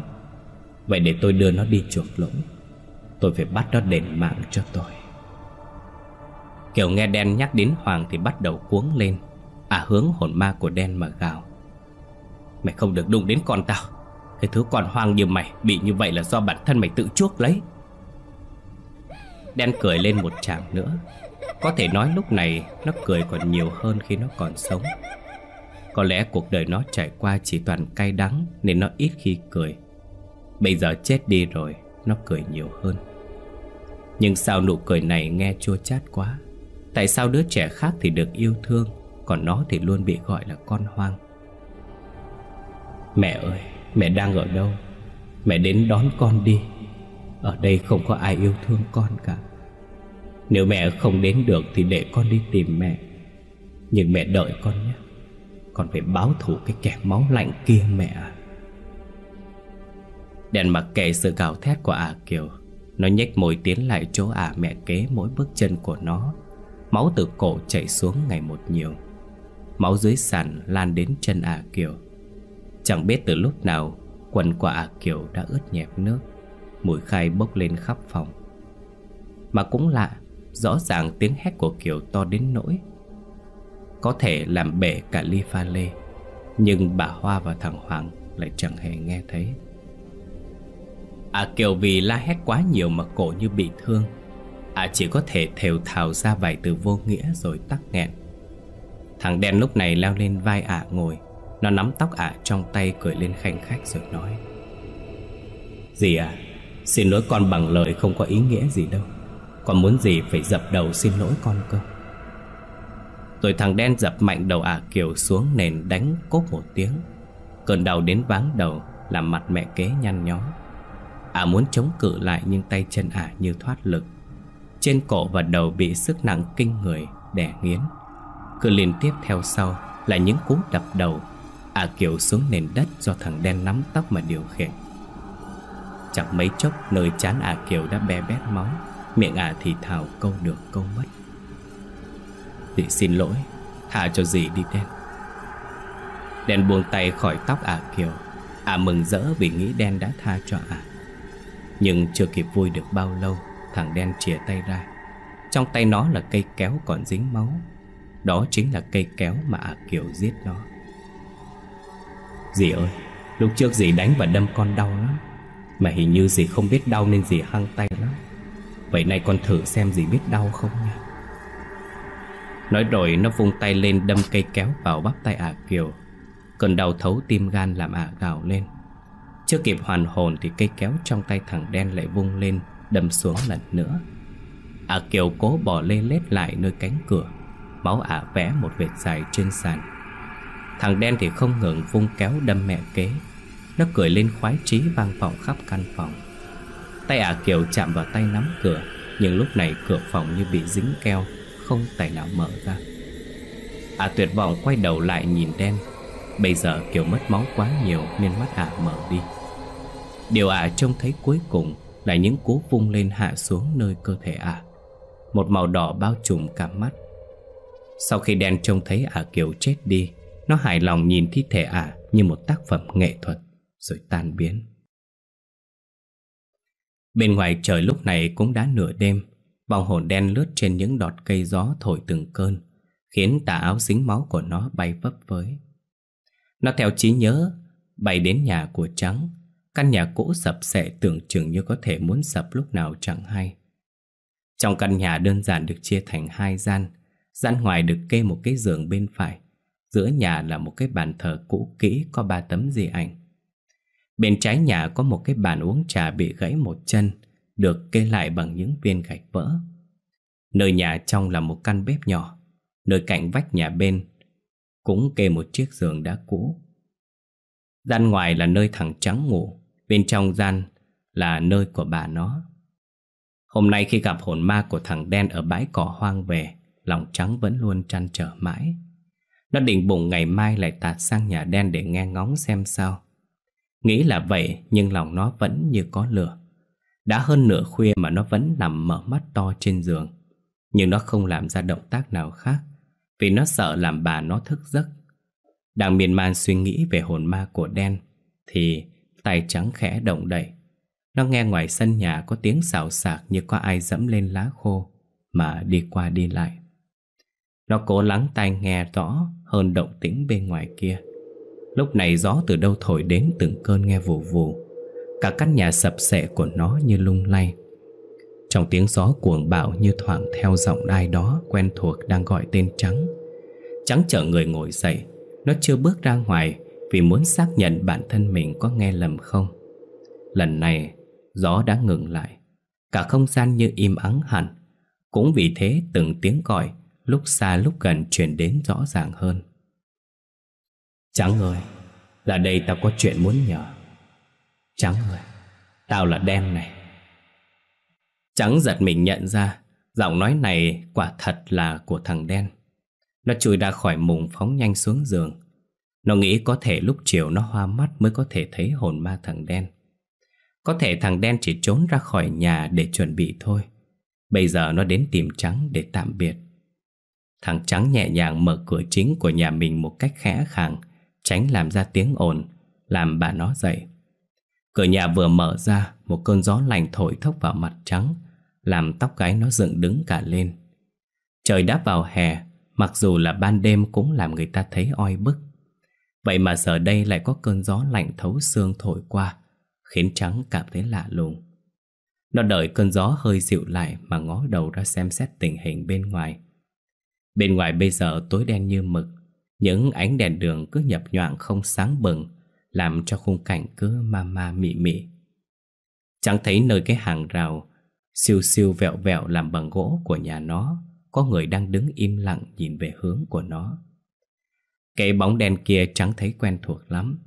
Vậy để tôi đưa nó đi chuộc lỗi. Tôi phải bắt nó đền mạng cho tôi. Kiều nghe đen nhắc đến Hoàng thì bắt đầu cuống lên. À hướng hồn ma của đen mà gào. Mày không được đụng đến con tao. Cái thứ còn hoang như mày, Bị như vậy là do bản thân mày tự chuốc lấy. Đen cười lên một tràng nữa. Có thể nói lúc này Nó cười còn nhiều hơn khi nó còn sống. Có lẽ cuộc đời nó trải qua chỉ toàn cay đắng Nên nó ít khi cười. Bây giờ chết đi rồi, Nó cười nhiều hơn. Nhưng sao nụ cười này nghe chua chát quá. Tại sao đứa trẻ khác thì được yêu thương Còn nó thì luôn bị gọi là con hoang? Mẹ ơi, mẹ đang ở đâu? Mẹ đến đón con đi. Ở đây không có ai yêu thương con cả. Nếu mẹ không đến được thì để con đi tìm mẹ. Nhưng mẹ đợi con nhé. Con phải báo thù cái kẻ máu lạnh kia mẹ Đèn mặc kệ sự gào thét của ả Kiều. Nó nhếch môi tiến lại chỗ ả mẹ kế mỗi bước chân của nó. Máu từ cổ chảy xuống ngày một nhiều. Máu dưới sàn lan đến chân ả Kiều. Chẳng biết từ lúc nào, Quần của ả Kiều đã ướt nhẹp nước, Mùi khai bốc lên khắp phòng. Mà cũng lạ, Rõ ràng tiếng hét của Kiều to đến nỗi. Có thể làm bể cả ly pha lê, Nhưng bà Hoa và thằng Hoàng Lại chẳng hề nghe thấy. À Kiều vì la hét quá nhiều mà cổ như bị thương À chỉ có thể thều thào ra vài từ vô nghĩa rồi tắc nghẹn. Thằng đen lúc này leo lên vai ả à ngồi. Nó nắm tóc ả trong tay cười lên khanh khách rồi nói. Dì à Xin lỗi con bằng lời không có ý nghĩa gì đâu. Con muốn gì phải dập đầu xin lỗi con cơ. Rồi thằng đen dập mạnh đầu ả Kiều xuống nền đánh cốt một tiếng. Cơn đau đến váng đầu, Làm mặt mẹ kế nhăn nhó. Ả muốn chống cự lại nhưng tay chân ả như thoát lực. Trên cổ và đầu bị sức nặng kinh người đè nghiến. Cứ liên tiếp theo sau là những cú đập đầu, Ả Kiều xuống nền đất do thằng đen nắm tóc mà điều khiển. Chẳng mấy chốc, nơi chán Ả Kiều đã be bét máu, Miệng Ả thì thào câu được câu mất. Dì xin lỗi Thả cho dì đi đen. Đen buông tay khỏi tóc ả Kiều Ả mừng rỡ vì nghĩ đen đã tha cho ả. Nhưng chưa kịp vui được bao lâu Thằng đen chìa tay ra. Trong tay nó là cây kéo còn dính máu. Đó chính là cây kéo mà ả Kiều giết nó. Dì ơi, Lúc trước dì đánh và đâm con đau lắm. Mà hình như dì không biết đau nên dì hăng tay lắm. Vậy nay con thử xem dì biết đau không nha. Nói rồi nó vung tay lên đâm cây kéo vào bắp tay ả Kiều. Cơn đau thấu tim gan làm ả gào lên. Chưa kịp hoàn hồn thì cây kéo trong tay thằng đen lại vung lên. Đâm xuống lần nữa. Ả Kiều cố bỏ lê lết lại nơi cánh cửa, Máu ả vẽ một vệt dài trên sàn. Thằng đen thì không ngừng vung kéo đâm mẹ kế. Nó cười lên khoái trí vang vọng khắp căn phòng. Tay ả Kiều chạm vào tay nắm cửa, Nhưng lúc này cửa phòng như bị dính keo, Không tài nào mở ra. Ả tuyệt vọng quay đầu lại nhìn đen. Bây giờ Kiều mất máu quá nhiều Nên mắt ả mở đi. Điều ả trông thấy cuối cùng là những cú vung lên hạ xuống nơi cơ thể ả Một màu đỏ bao trùm cả mắt. Sau khi đen trông thấy ả Kiều chết đi, Nó hài lòng nhìn thi thể ả Như một tác phẩm nghệ thuật, Rồi tan biến. Bên ngoài trời lúc này cũng đã nửa đêm Vòng hồn đen lướt trên những đọt cây gió thổi từng cơn, Khiến tà áo dính máu của nó bay vấp với Nó theo trí nhớ Bay đến nhà của Trắng Căn nhà cũ sập sệ tưởng chừng như có thể muốn sập lúc nào chẳng hay. Trong căn nhà đơn giản được chia thành hai gian Gian ngoài được kê một cái giường bên phải, Giữa nhà là một cái bàn thờ cũ kỹ có ba tấm di ảnh. Bên trái nhà có một cái bàn uống trà bị gãy một chân, Được kê lại bằng những viên gạch vỡ. Nơi nhà trong là một căn bếp nhỏ, Nơi cạnh vách nhà bên Cũng kê một chiếc giường đá cũ. Gian ngoài là nơi thằng trắng ngủ Bên trong gian là nơi của bà nó. Hôm nay khi gặp hồn ma của thằng đen ở bãi cỏ hoang về, Lòng trắng vẫn luôn trăn trở mãi. Nó định bụng ngày mai lại tạt sang nhà đen để nghe ngóng xem sao. Nghĩ là vậy, nhưng lòng nó vẫn như có lửa. Đã hơn nửa khuya mà nó vẫn nằm mở mắt to trên giường. Nhưng nó không làm ra động tác nào khác, Vì nó sợ làm bà nó thức giấc. Đang miên man suy nghĩ về hồn ma của đen, Thì tay trắng khẽ động đậy. Nó nghe ngoài sân nhà có tiếng xào xạc như có ai dẫm lên lá khô Mà đi qua đi lại. Nó cố lắng tai nghe rõ hơn động tĩnh bên ngoài kia. Lúc này gió từ đâu thổi đến từng cơn nghe vù vù. Cả căn nhà sập sệ của nó như lung lay. Trong tiếng gió cuồng bạo như thoảng theo giọng ai đó quen thuộc đang gọi tên Trắng. Trắng chở người ngồi dậy. Nó chưa bước ra ngoài vì muốn xác nhận bản thân mình có nghe lầm không. Lần này, gió đã ngừng lại. Cả không gian như im ắng hẳn. Cũng vì thế từng tiếng gọi Lúc xa lúc gần truyền đến rõ ràng hơn. Trắng ơi, Là đây tao có chuyện muốn nhờ. Trắng ơi, Tao là đen này. Trắng giật mình nhận ra, Giọng nói này quả thật là của thằng đen. Nó chui ra khỏi mùng phóng nhanh xuống giường nó nghĩ có thể lúc chiều nó hoa mắt Mới có thể thấy hồn ma thằng đen Có thể thằng đen chỉ trốn ra khỏi nhà Để chuẩn bị thôi Bây giờ nó đến tìm Trắng để tạm biệt Thằng Trắng nhẹ nhàng mở cửa chính của nhà mình một cách khẽ khàng tránh làm ra tiếng ồn, làm bà nó dậy. Cửa nhà vừa mở ra, một cơn gió lành thổi thốc vào mặt trắng, làm tóc gái nó dựng đứng cả lên. Trời đã vào hè, mặc dù là ban đêm cũng làm người ta thấy oi bức. Vậy mà giờ đây lại có cơn gió lạnh thấu xương thổi qua, khiến trắng cảm thấy lạ lùng. Nó đợi cơn gió hơi dịu lại mà ngó đầu ra xem xét tình hình bên ngoài. Bên ngoài bây giờ tối đen như mực, những ánh đèn đường cứ nhập nhoạng không sáng bừng Làm cho khung cảnh cứ ma ma mị mị Chẳng thấy nơi cái hàng rào Siêu siêu vẹo vẹo làm bằng gỗ của nhà nó Có người đang đứng im lặng nhìn về hướng của nó cái bóng đen kia chẳng thấy quen thuộc lắm.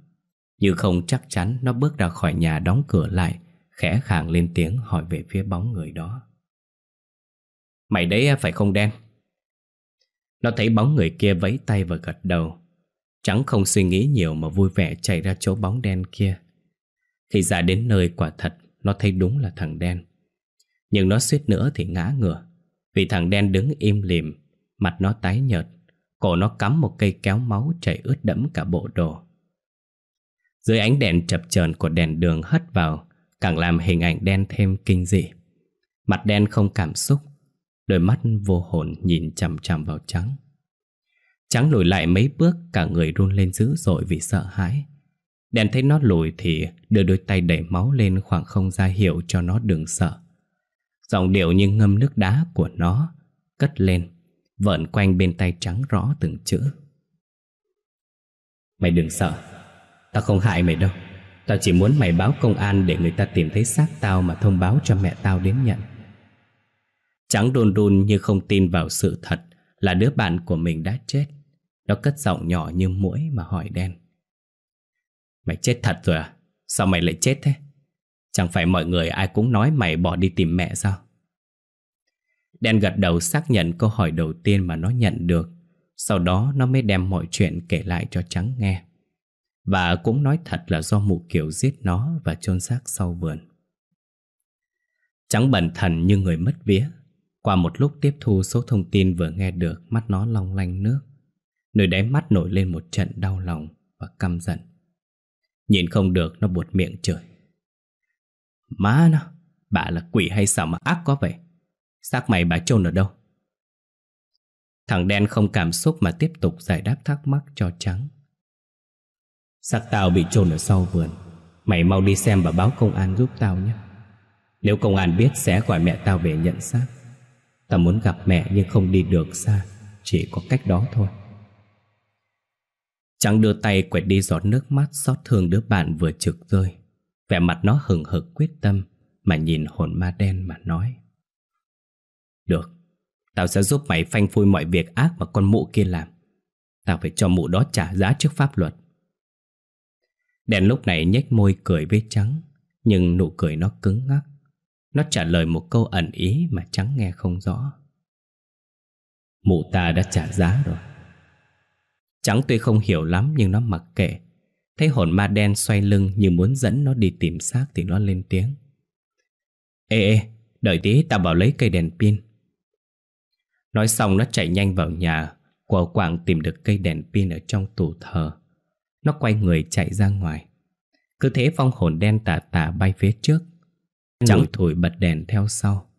Như không chắc chắn nó bước ra khỏi nhà đóng cửa lại, Khẽ khàng lên tiếng hỏi về phía bóng người đó. Mày đấy à, phải không đen? Nó thấy bóng người kia vẫy tay và gật đầu. Chẳng không suy nghĩ nhiều mà vui vẻ chạy ra chỗ bóng đen kia. Khi ra đến nơi quả thật, Nó thấy đúng là thằng đen. Nhưng nó suýt nữa thì ngã ngửa. Vì thằng đen đứng im lìm, Mặt nó tái nhợt. Cổ nó cắm một cây kéo máu chảy ướt đẫm cả bộ đồ. Dưới ánh đèn chập chờn của đèn đường hất vào Càng làm hình ảnh đen thêm kinh dị. Mặt đen không cảm xúc Đôi mắt vô hồn nhìn chằm chằm vào trắng. Trắng lùi lại mấy bước Cả người run lên dữ dội vì sợ hãi. Đèn thấy nó lùi thì đưa đôi tay đẩy máu lên khoảng không ra hiệu cho nó đừng sợ. Giọng điệu như ngâm nước đá của nó cất lên, vợn quanh bên tay trắng rõ từng chữ. Mày đừng sợ, tao không hại mày đâu. Tao chỉ muốn mày báo công an để người ta tìm thấy xác tao mà thông báo cho mẹ tao đến nhận. Trắng đôn đôn như không tin vào sự thật là đứa bạn của mình đã chết. Nó cất giọng nhỏ như mũi mà hỏi đen. Mày chết thật rồi à? Sao mày lại chết thế? Chẳng phải mọi người ai cũng nói mày bỏ đi tìm mẹ sao? Đen gật đầu xác nhận câu hỏi đầu tiên mà nó nhận được. Sau đó nó mới đem mọi chuyện kể lại cho Trắng nghe. Và cũng nói thật là do mụ kiểu giết nó và chôn xác sau vườn. Trắng bẩn thần như người mất vía. Qua một lúc tiếp thu số thông tin vừa nghe được, Mắt nó long lanh nước. Nơi đáy mắt nổi lên một trận đau lòng và căm giận. Nhìn không được, nó buột miệng trời Má nó, Bà là quỷ hay sao mà ác quá vậy? Xác mày bà chôn ở đâu? Thằng đen không cảm xúc mà tiếp tục giải đáp thắc mắc cho trắng. Xác tao bị chôn ở sau vườn. Mày mau đi xem và báo công an giúp tao nhé. Nếu công an biết sẽ gọi mẹ tao về nhận xác. Tao muốn gặp mẹ nhưng không đi được xa, Chỉ có cách đó thôi. Trắng đưa tay quẹt đi giọt nước mắt xót thương đứa bạn vừa trực rơi. Vẻ mặt nó hừng hực quyết tâm Mà nhìn hồn ma đen mà nói. Được Tao sẽ giúp mày phanh phui mọi việc ác mà con mụ kia làm. Tao phải cho mụ đó trả giá trước pháp luật. Đèn lúc này nhếch môi cười với Trắng Nhưng nụ cười nó cứng ngắc. Nó trả lời một câu ẩn ý mà Trắng nghe không rõ. Mụ ta đã trả giá rồi. Trắng tuy không hiểu lắm nhưng nó mặc kệ. Thấy hồn ma đen xoay lưng như muốn dẫn nó đi tìm xác thì nó lên tiếng. Ê ê, đợi tí tao bảo lấy cây đèn pin. Nói xong nó chạy nhanh vào nhà Của quảng tìm được cây đèn pin ở trong tủ thờ Nó quay người chạy ra ngoài Cứ thế phong hồn đen tà tà bay phía trước Chẳng thổi bật đèn theo sau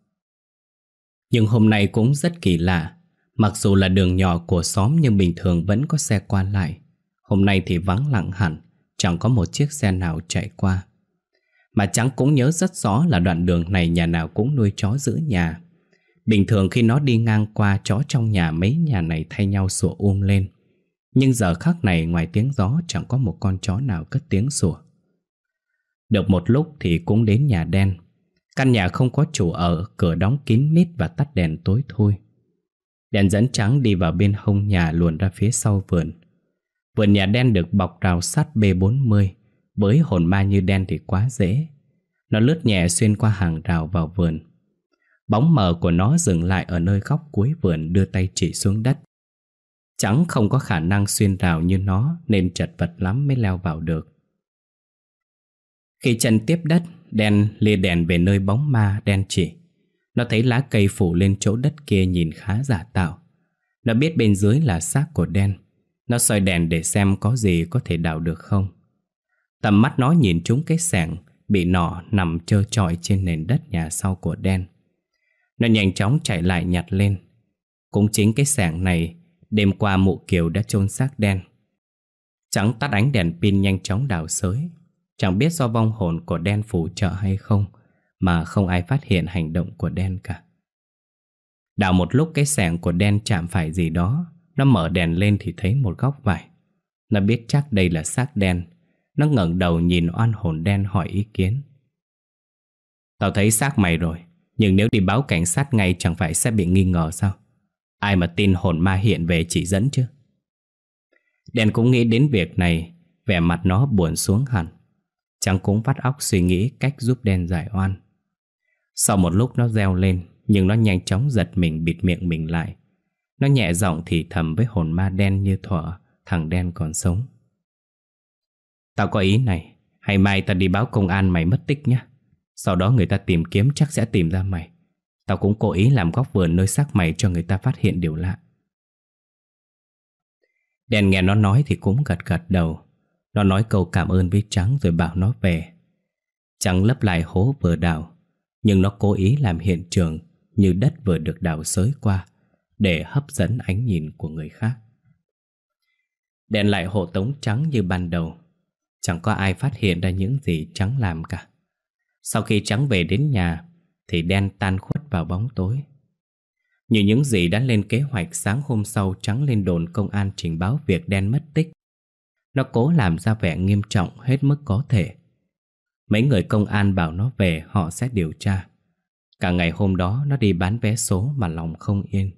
Nhưng hôm nay cũng rất kỳ lạ Mặc dù là đường nhỏ của xóm nhưng bình thường vẫn có xe qua lại. Hôm nay thì vắng lặng hẳn, chẳng có một chiếc xe nào chạy qua. Mà Trắng cũng nhớ rất rõ là đoạn đường này nhà nào cũng nuôi chó giữ nhà. Bình thường khi nó đi ngang qua chó trong nhà mấy nhà này thay nhau sủa um lên. Nhưng giờ khắc này ngoài tiếng gió chẳng có một con chó nào cất tiếng sủa. Được một lúc thì cũng đến nhà đen. Căn nhà không có chủ ở, cửa đóng kín mít và tắt đèn tối thôi Đèn dẫn trắng đi vào bên hông nhà luồn ra phía sau vườn. Vườn nhà đen được bọc rào sắt B40, với hồn ma như đen thì quá dễ. Nó lướt nhẹ xuyên qua hàng rào vào vườn. Bóng mờ của nó dừng lại ở nơi góc cuối vườn đưa tay chỉ xuống đất. Trắng không có khả năng xuyên rào như nó nên chật vật lắm mới leo vào được. Khi chân tiếp đất, đen lia đèn về nơi bóng ma đen chỉ. Nó thấy lá cây phủ lên chỗ đất kia nhìn khá giả tạo Nó biết bên dưới là xác của đen Nó soi đèn để xem có gì có thể đào được không Tầm mắt nó nhìn trúng cái sẻng Bị nỏ nằm trơ trọi trên nền đất nhà sau của đen nó nhanh chóng chạy lại nhặt lên Cũng chính cái sẻng này Đêm qua mụ kiều đã chôn xác đen Trắng tắt ánh đèn pin nhanh chóng đào sới Chẳng biết do vong hồn của đen phù trợ hay không mà không ai phát hiện hành động của đen cả. Đào một lúc cái sẻng của đen chạm phải gì đó, nó mở đèn lên thì thấy một góc vải. Nó biết chắc đây là xác đen, nó ngẩng đầu nhìn oan hồn đen hỏi ý kiến. Tao thấy xác mày rồi, nhưng nếu đi báo cảnh sát ngay chẳng phải sẽ bị nghi ngờ sao? Ai mà tin hồn ma hiện về chỉ dẫn chứ? Đen cũng nghĩ đến việc này, vẻ mặt nó buồn xuống hẳn. Chẳng cũng vắt óc suy nghĩ cách giúp đen giải oan. Sau một lúc nó reo lên Nhưng nó nhanh chóng giật mình bịt miệng mình lại Nó nhẹ giọng thì thầm với hồn ma đen như thuở Thằng đen còn sống Tao có ý này Hay mai tao đi báo công an mày mất tích nhé sau đó người ta tìm kiếm chắc sẽ tìm ra mày. Tao cũng cố ý làm góc vườn nơi xác mày cho người ta phát hiện điều lạ. Đen nghe nó nói thì cũng gật gật đầu. Nó nói câu cảm ơn với Trắng rồi bảo nó về. Trắng lấp lại hố vừa đào Nhưng nó cố ý làm hiện trường Như đất vừa được đào xới qua Để hấp dẫn ánh nhìn của người khác. Đen lại hộ tống Trắng như ban đầu. Chẳng có ai phát hiện ra những gì Trắng làm cả. Sau khi Trắng về đến nhà, Thì đen tan khuất vào bóng tối. Như những gì đã lên kế hoạch sáng hôm sau Trắng lên đồn công an trình báo việc đen mất tích, Nó cố làm ra vẻ nghiêm trọng hết mức có thể. Mấy người công an bảo nó về, họ sẽ điều tra. Cả ngày hôm đó, nó đi bán vé số mà lòng không yên.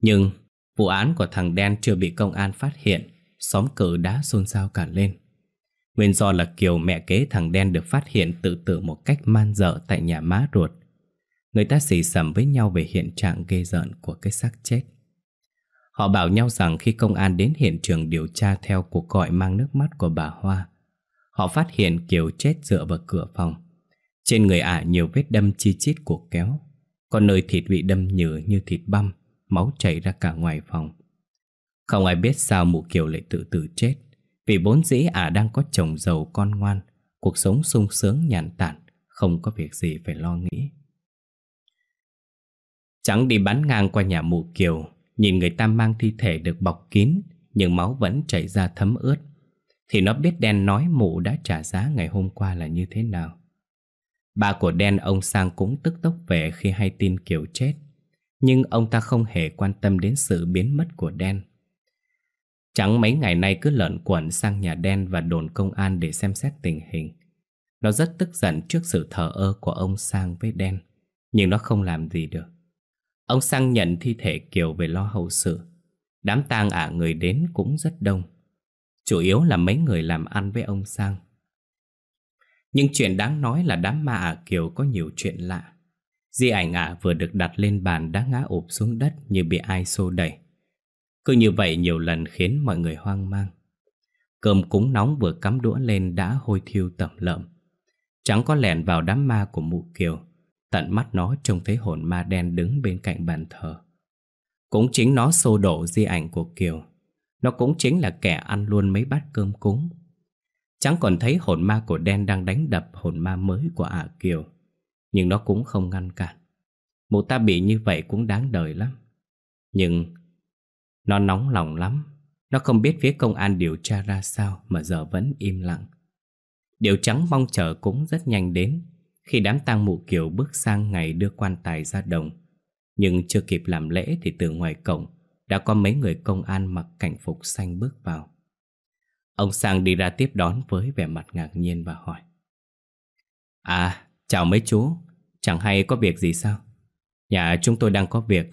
Nhưng vụ án của thằng đen chưa bị công an phát hiện, Xóm cử đã xôn xao cả lên. Nguyên do là Kiều mẹ kế thằng đen được phát hiện tự tử một cách man dợ tại nhà má ruột. Người ta xì xầm với nhau về hiện trạng ghê rợn của cái xác chết. Họ bảo nhau rằng khi công an đến hiện trường điều tra theo cuộc gọi mang nước mắt của bà Hoa, Họ phát hiện Kiều chết dựa vào cửa phòng. Trên người ả nhiều vết đâm chi chít của kéo Còn nơi thịt bị đâm nhừ như thịt băm, Máu chảy ra cả ngoài phòng. Không ai biết sao mụ Kiều lại tự tử chết. Vì bốn dĩ ả đang có chồng giàu con ngoan, Cuộc sống sung sướng nhàn tản, Không có việc gì phải lo nghĩ. Chẳng đi bắn ngang qua nhà mụ Kiều, Nhìn người ta mang thi thể được bọc kín, Nhưng máu vẫn chảy ra thấm ướt. Thì nó biết đen nói mụ đã trả giá ngày hôm qua là như thế nào. Ba của đen ông Sang cũng tức tốc về khi hay tin Kiều chết. Nhưng ông ta không hề quan tâm đến sự biến mất của đen. Chẳng mấy ngày nay cứ lợn quẩn sang nhà đen và đồn công an để xem xét tình hình. Nó rất tức giận trước sự thờ ơ của ông Sang với đen, Nhưng nó không làm gì được. Ông Sang nhận thi thể Kiều về lo hậu sự. Đám tang ả người đến cũng rất đông. Chủ yếu là mấy người làm ăn với ông Sang. Nhưng chuyện đáng nói là đám ma ả Kiều có nhiều chuyện lạ. Di ảnh ả vừa được đặt lên bàn đã ngã ụp xuống đất như bị ai xô đẩy. Cứ như vậy nhiều lần khiến mọi người hoang mang. Cơm cúng nóng vừa cắm đũa lên đã hôi thiêu tẩm lợm. Chẳng có lẻn vào đám ma của mụ Kiều, Tận mắt nó trông thấy hồn ma đen đứng bên cạnh bàn thờ. Cũng chính nó xô đổ di ảnh của Kiều, Nó cũng chính là kẻ ăn luôn mấy bát cơm cúng. Chẳng còn thấy hồn ma của đen đang đánh đập hồn ma mới của ả Kiều, Nhưng nó cũng không ngăn cản. Mụ ta bị như vậy cũng đáng đời lắm. Nhưng nó nóng lòng lắm. Nó không biết phía công an điều tra ra sao Mà giờ vẫn im lặng. Điều trắng mong chờ cũng rất nhanh đến. Khi đám tang mụ Kiều bước sang ngày đưa quan tài ra đồng Nhưng chưa kịp làm lễ thì từ ngoài cổng Đã có mấy người công an mặc cảnh phục xanh bước vào. Ông Sang đi ra tiếp đón với vẻ mặt ngạc nhiên và hỏi. À, chào mấy chú. Chẳng hay có việc gì sao? Nhà chúng tôi đang có việc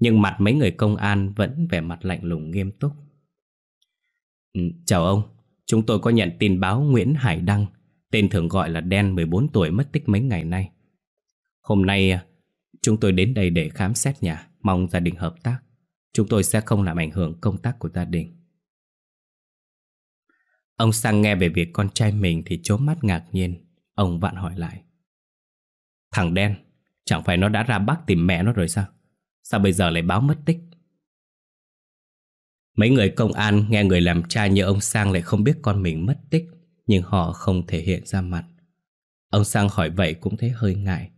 nhưng mặt mấy người công an vẫn vẻ mặt lạnh lùng nghiêm túc. Ừ, Chào ông Chúng tôi có nhận tin báo Nguyễn Hải Đăng Tên thường gọi là Đen 14 tuổi mất tích mấy ngày nay. Hôm nay à, chúng tôi đến đây để khám xét nhà Mong gia đình hợp tác. Chúng tôi sẽ không làm ảnh hưởng công tác của gia đình. Ông Sang nghe về việc con trai mình thì chố mắt ngạc nhiên. Ông vặn hỏi lại. Thằng Đen Chẳng phải nó đã ra Bắc tìm mẹ nó rồi sao? Sao bây giờ lại báo mất tích Mấy người công an nghe người làm cha như ông Sang lại không biết con mình mất tích, nhưng họ không thể hiện ra mặt. Ông Sang hỏi vậy cũng thấy hơi ngại.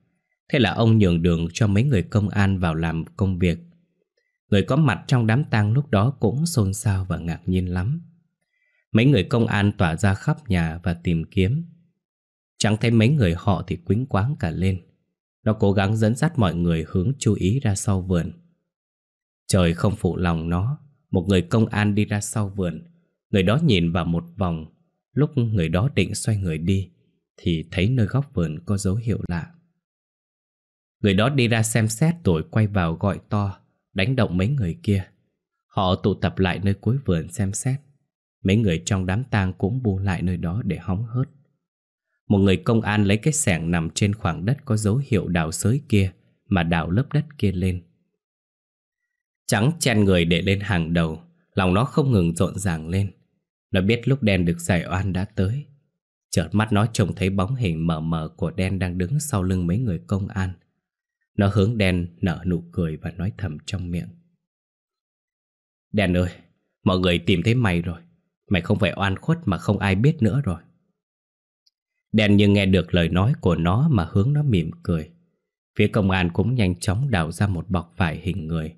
Thế là ông nhường đường cho mấy người công an vào làm công việc. Người có mặt trong đám tang lúc đó cũng xôn xao và ngạc nhiên lắm. Mấy người công an tỏa ra khắp nhà và tìm kiếm. Chẳng thấy mấy người họ thì quính quáng cả lên. Nó cố gắng dẫn dắt mọi người hướng chú ý ra sau vườn. Trời không phụ lòng nó, một người công an đi ra sau vườn. Người đó nhìn vào một vòng Lúc người đó định xoay người đi Thì thấy nơi góc vườn có dấu hiệu lạ Người đó đi ra xem xét rồi quay vào gọi to Đánh động mấy người kia Họ tụ tập lại nơi cuối vườn xem xét Mấy người trong đám tang cũng bu lại nơi đó để hóng hớt một người công an lấy cái sẻng nằm trên khoảng đất có dấu hiệu đào sới kia Mà đào lớp đất kia lên. Trắng chen người để lên hàng đầu Lòng nó không ngừng rộn ràng lên. Nó biết lúc đen được giải oan đã tới. Chợt mắt nó trông thấy bóng hình mờ mờ của đen đang đứng sau lưng mấy người công an. Nó hướng đen nở nụ cười và nói thầm trong miệng. Đen ơi, mọi người tìm thấy mày rồi. Mày không phải oan khuất mà không ai biết nữa rồi. Đen như nghe được lời nói của nó mà hướng nó mỉm cười. Phía công an cũng nhanh chóng đào ra một bọc vải hình người.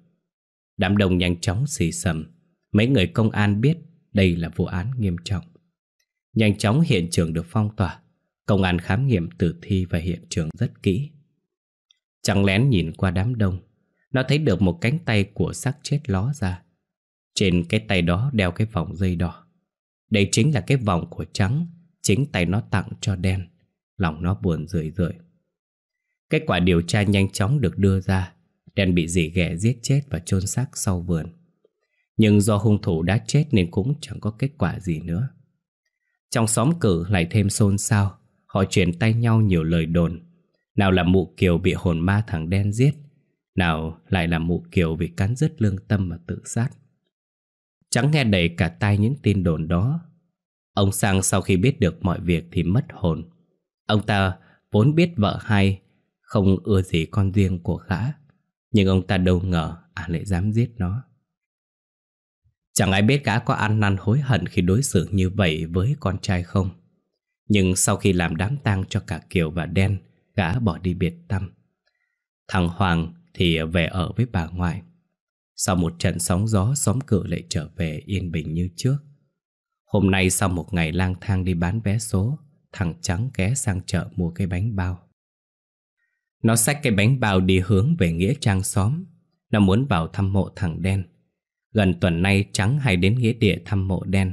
Đám đông nhanh chóng xì sầm. Mấy người công an biết đây là vụ án nghiêm trọng. Nhanh chóng hiện trường được phong tỏa. Công an khám nghiệm tử thi và hiện trường rất kỹ. Chẳng lén nhìn qua đám đông. Nó thấy được một cánh tay của xác chết ló ra. Trên cái tay đó đeo cái vòng dây đỏ. Đây chính là cái vòng của trắng Chính tay nó tặng cho đen. Lòng nó buồn rười rượi. Kết quả điều tra nhanh chóng được đưa ra. Đen bị dì ghẻ giết chết và chôn xác sau vườn. Nhưng do hung thủ đã chết nên cũng chẳng có kết quả gì nữa. Trong xóm cử lại thêm xôn xao. Họ truyền tay nhau nhiều lời đồn. Nào là mụ kiều bị hồn ma thằng đen giết, Nào lại là mụ kiều bị cắn rứt lương tâm mà tự sát. Chẳng nghe đầy cả tai những tin đồn đó. Ông Sang sau khi biết được mọi việc thì mất hồn. Ông ta vốn biết vợ hai Không ưa gì con riêng của gã. Nhưng ông ta đâu ngờ à lại dám giết nó. Chẳng ai biết gã có ăn năn hối hận khi đối xử như vậy với con trai không. Nhưng sau khi làm đám tang cho cả Kiều và Đen, Gã bỏ đi biệt tâm. Thằng Hoàng thì về ở với bà ngoại. Sau một trận sóng gió xóm cự lại trở về yên bình như trước. Hôm nay sau một ngày lang thang đi bán vé số, Thằng Trắng ghé sang chợ mua cái bánh bao. Nó xách cái bánh bao đi hướng về Nghĩa Trang xóm. Nó muốn vào thăm mộ thằng Đen. Gần tuần nay Trắng hay đến Nghĩa Địa thăm mộ Đen.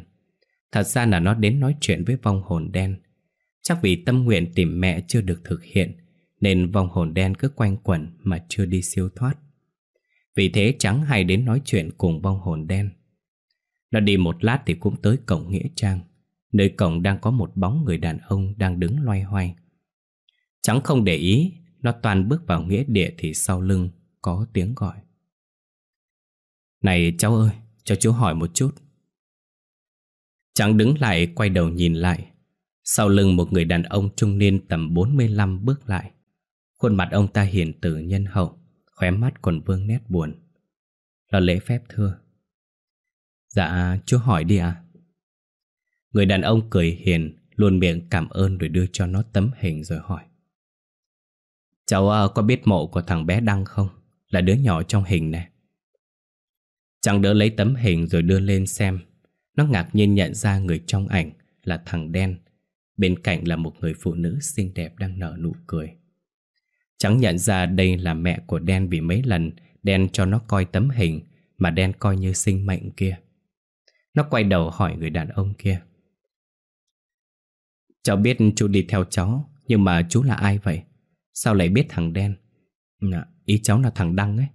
Thật ra là nó đến nói chuyện với vong hồn đen. Chắc vì tâm nguyện tìm mẹ chưa được thực hiện, Nên vong hồn đen cứ quanh quẩn mà chưa đi siêu thoát. Vì thế Trắng hay đến nói chuyện cùng vong hồn đen nó đi một lát thì cũng tới cổng Nghĩa Trang Nơi cổng đang có một bóng người đàn ông đang đứng loay hoay. Chẳng không để ý Nó toàn bước vào nghĩa địa thì sau lưng có tiếng gọi. Này cháu ơi, cho chú hỏi một chút. Chẳng đứng lại quay đầu nhìn lại. Sau lưng một người đàn ông trung niên tầm 45 bước lại. Khuôn mặt ông ta hiền từ nhân hậu Khóe mắt còn vương nét buồn. Là lễ phép thưa Dạ chú hỏi đi à Người đàn ông cười hiền, Luôn miệng cảm ơn rồi đưa cho nó tấm hình rồi hỏi. Cháu ờ, có biết mộ của thằng bé Đăng không? Là đứa nhỏ trong hình nè. Chàng đỡ lấy tấm hình rồi đưa lên xem. Nó ngạc nhiên nhận ra người trong ảnh là thằng đen. Bên cạnh là một người phụ nữ xinh đẹp đang nở nụ cười. Chẳng nhận ra đây là mẹ của đen vì mấy lần đen cho nó coi tấm hình mà đen coi như sinh mệnh kia nó quay đầu hỏi người đàn ông kia. Cháu biết chú đi theo cháu Nhưng mà chú là ai vậy? Sao lại biết thằng đen? À, ý cháu là thằng Đăng ấy.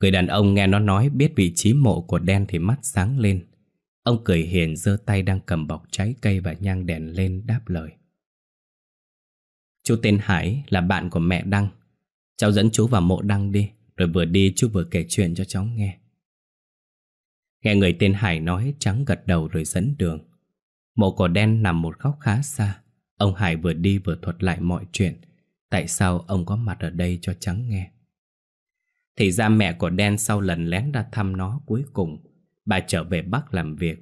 Người đàn ông nghe nó nói biết vị trí mộ của đen thì mắt sáng lên. Ông cười hiền giơ tay đang cầm bọc trái cây và nhang đèn lên đáp lời. Chú tên Hải là bạn của mẹ Đăng. Cháu dẫn chú vào mộ Đăng đi Rồi vừa đi chú vừa kể chuyện cho cháu nghe. Nghe người tên Hải nói, trắng gật đầu rồi dẫn đường. Mộ cổ đen nằm một góc khá xa. Ông Hải vừa đi vừa thuật lại mọi chuyện. Tại sao ông có mặt ở đây cho trắng nghe? Thì ra mẹ của đen sau lần lén ra thăm nó cuối cùng, Bà trở về Bắc làm việc.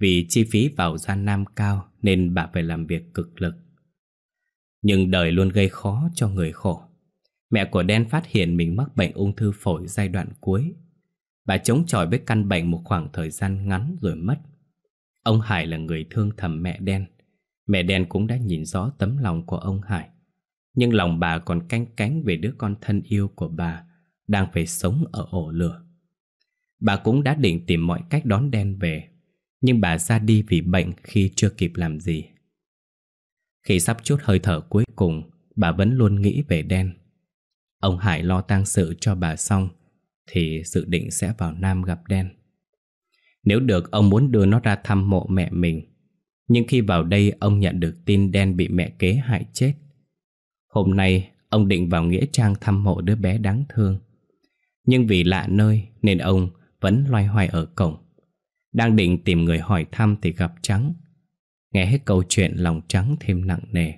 Vì chi phí vào gia Nam cao Nên bà phải làm việc cực lực. Nhưng đời luôn gây khó cho người khổ. Mẹ của đen phát hiện mình mắc bệnh ung thư phổi giai đoạn cuối. Bà chống chọi với căn bệnh một khoảng thời gian ngắn rồi mất. Ông Hải là người thương thầm mẹ đen. Mẹ đen cũng đã nhìn rõ tấm lòng của ông Hải. Nhưng lòng bà còn canh cánh về đứa con thân yêu của bà đang phải sống ở ổ lửa. Bà cũng đã định tìm mọi cách đón đen về, nhưng bà ra đi vì bệnh khi chưa kịp làm gì. Khi sắp chút hơi thở cuối cùng, bà vẫn luôn nghĩ về đen. Ông Hải lo tang sự cho bà xong thì dự định sẽ vào Nam gặp đen. Nếu được, ông muốn đưa nó ra thăm mộ mẹ mình. Nhưng khi vào đây, ông nhận được tin đen bị mẹ kế hại chết. Hôm nay, ông định vào Nghĩa Trang thăm mộ đứa bé đáng thương. Nhưng vì lạ nơi, nên ông vẫn loay hoay ở cổng. Đang định tìm người hỏi thăm thì gặp Trắng. Nghe hết câu chuyện, lòng Trắng thêm nặng nề.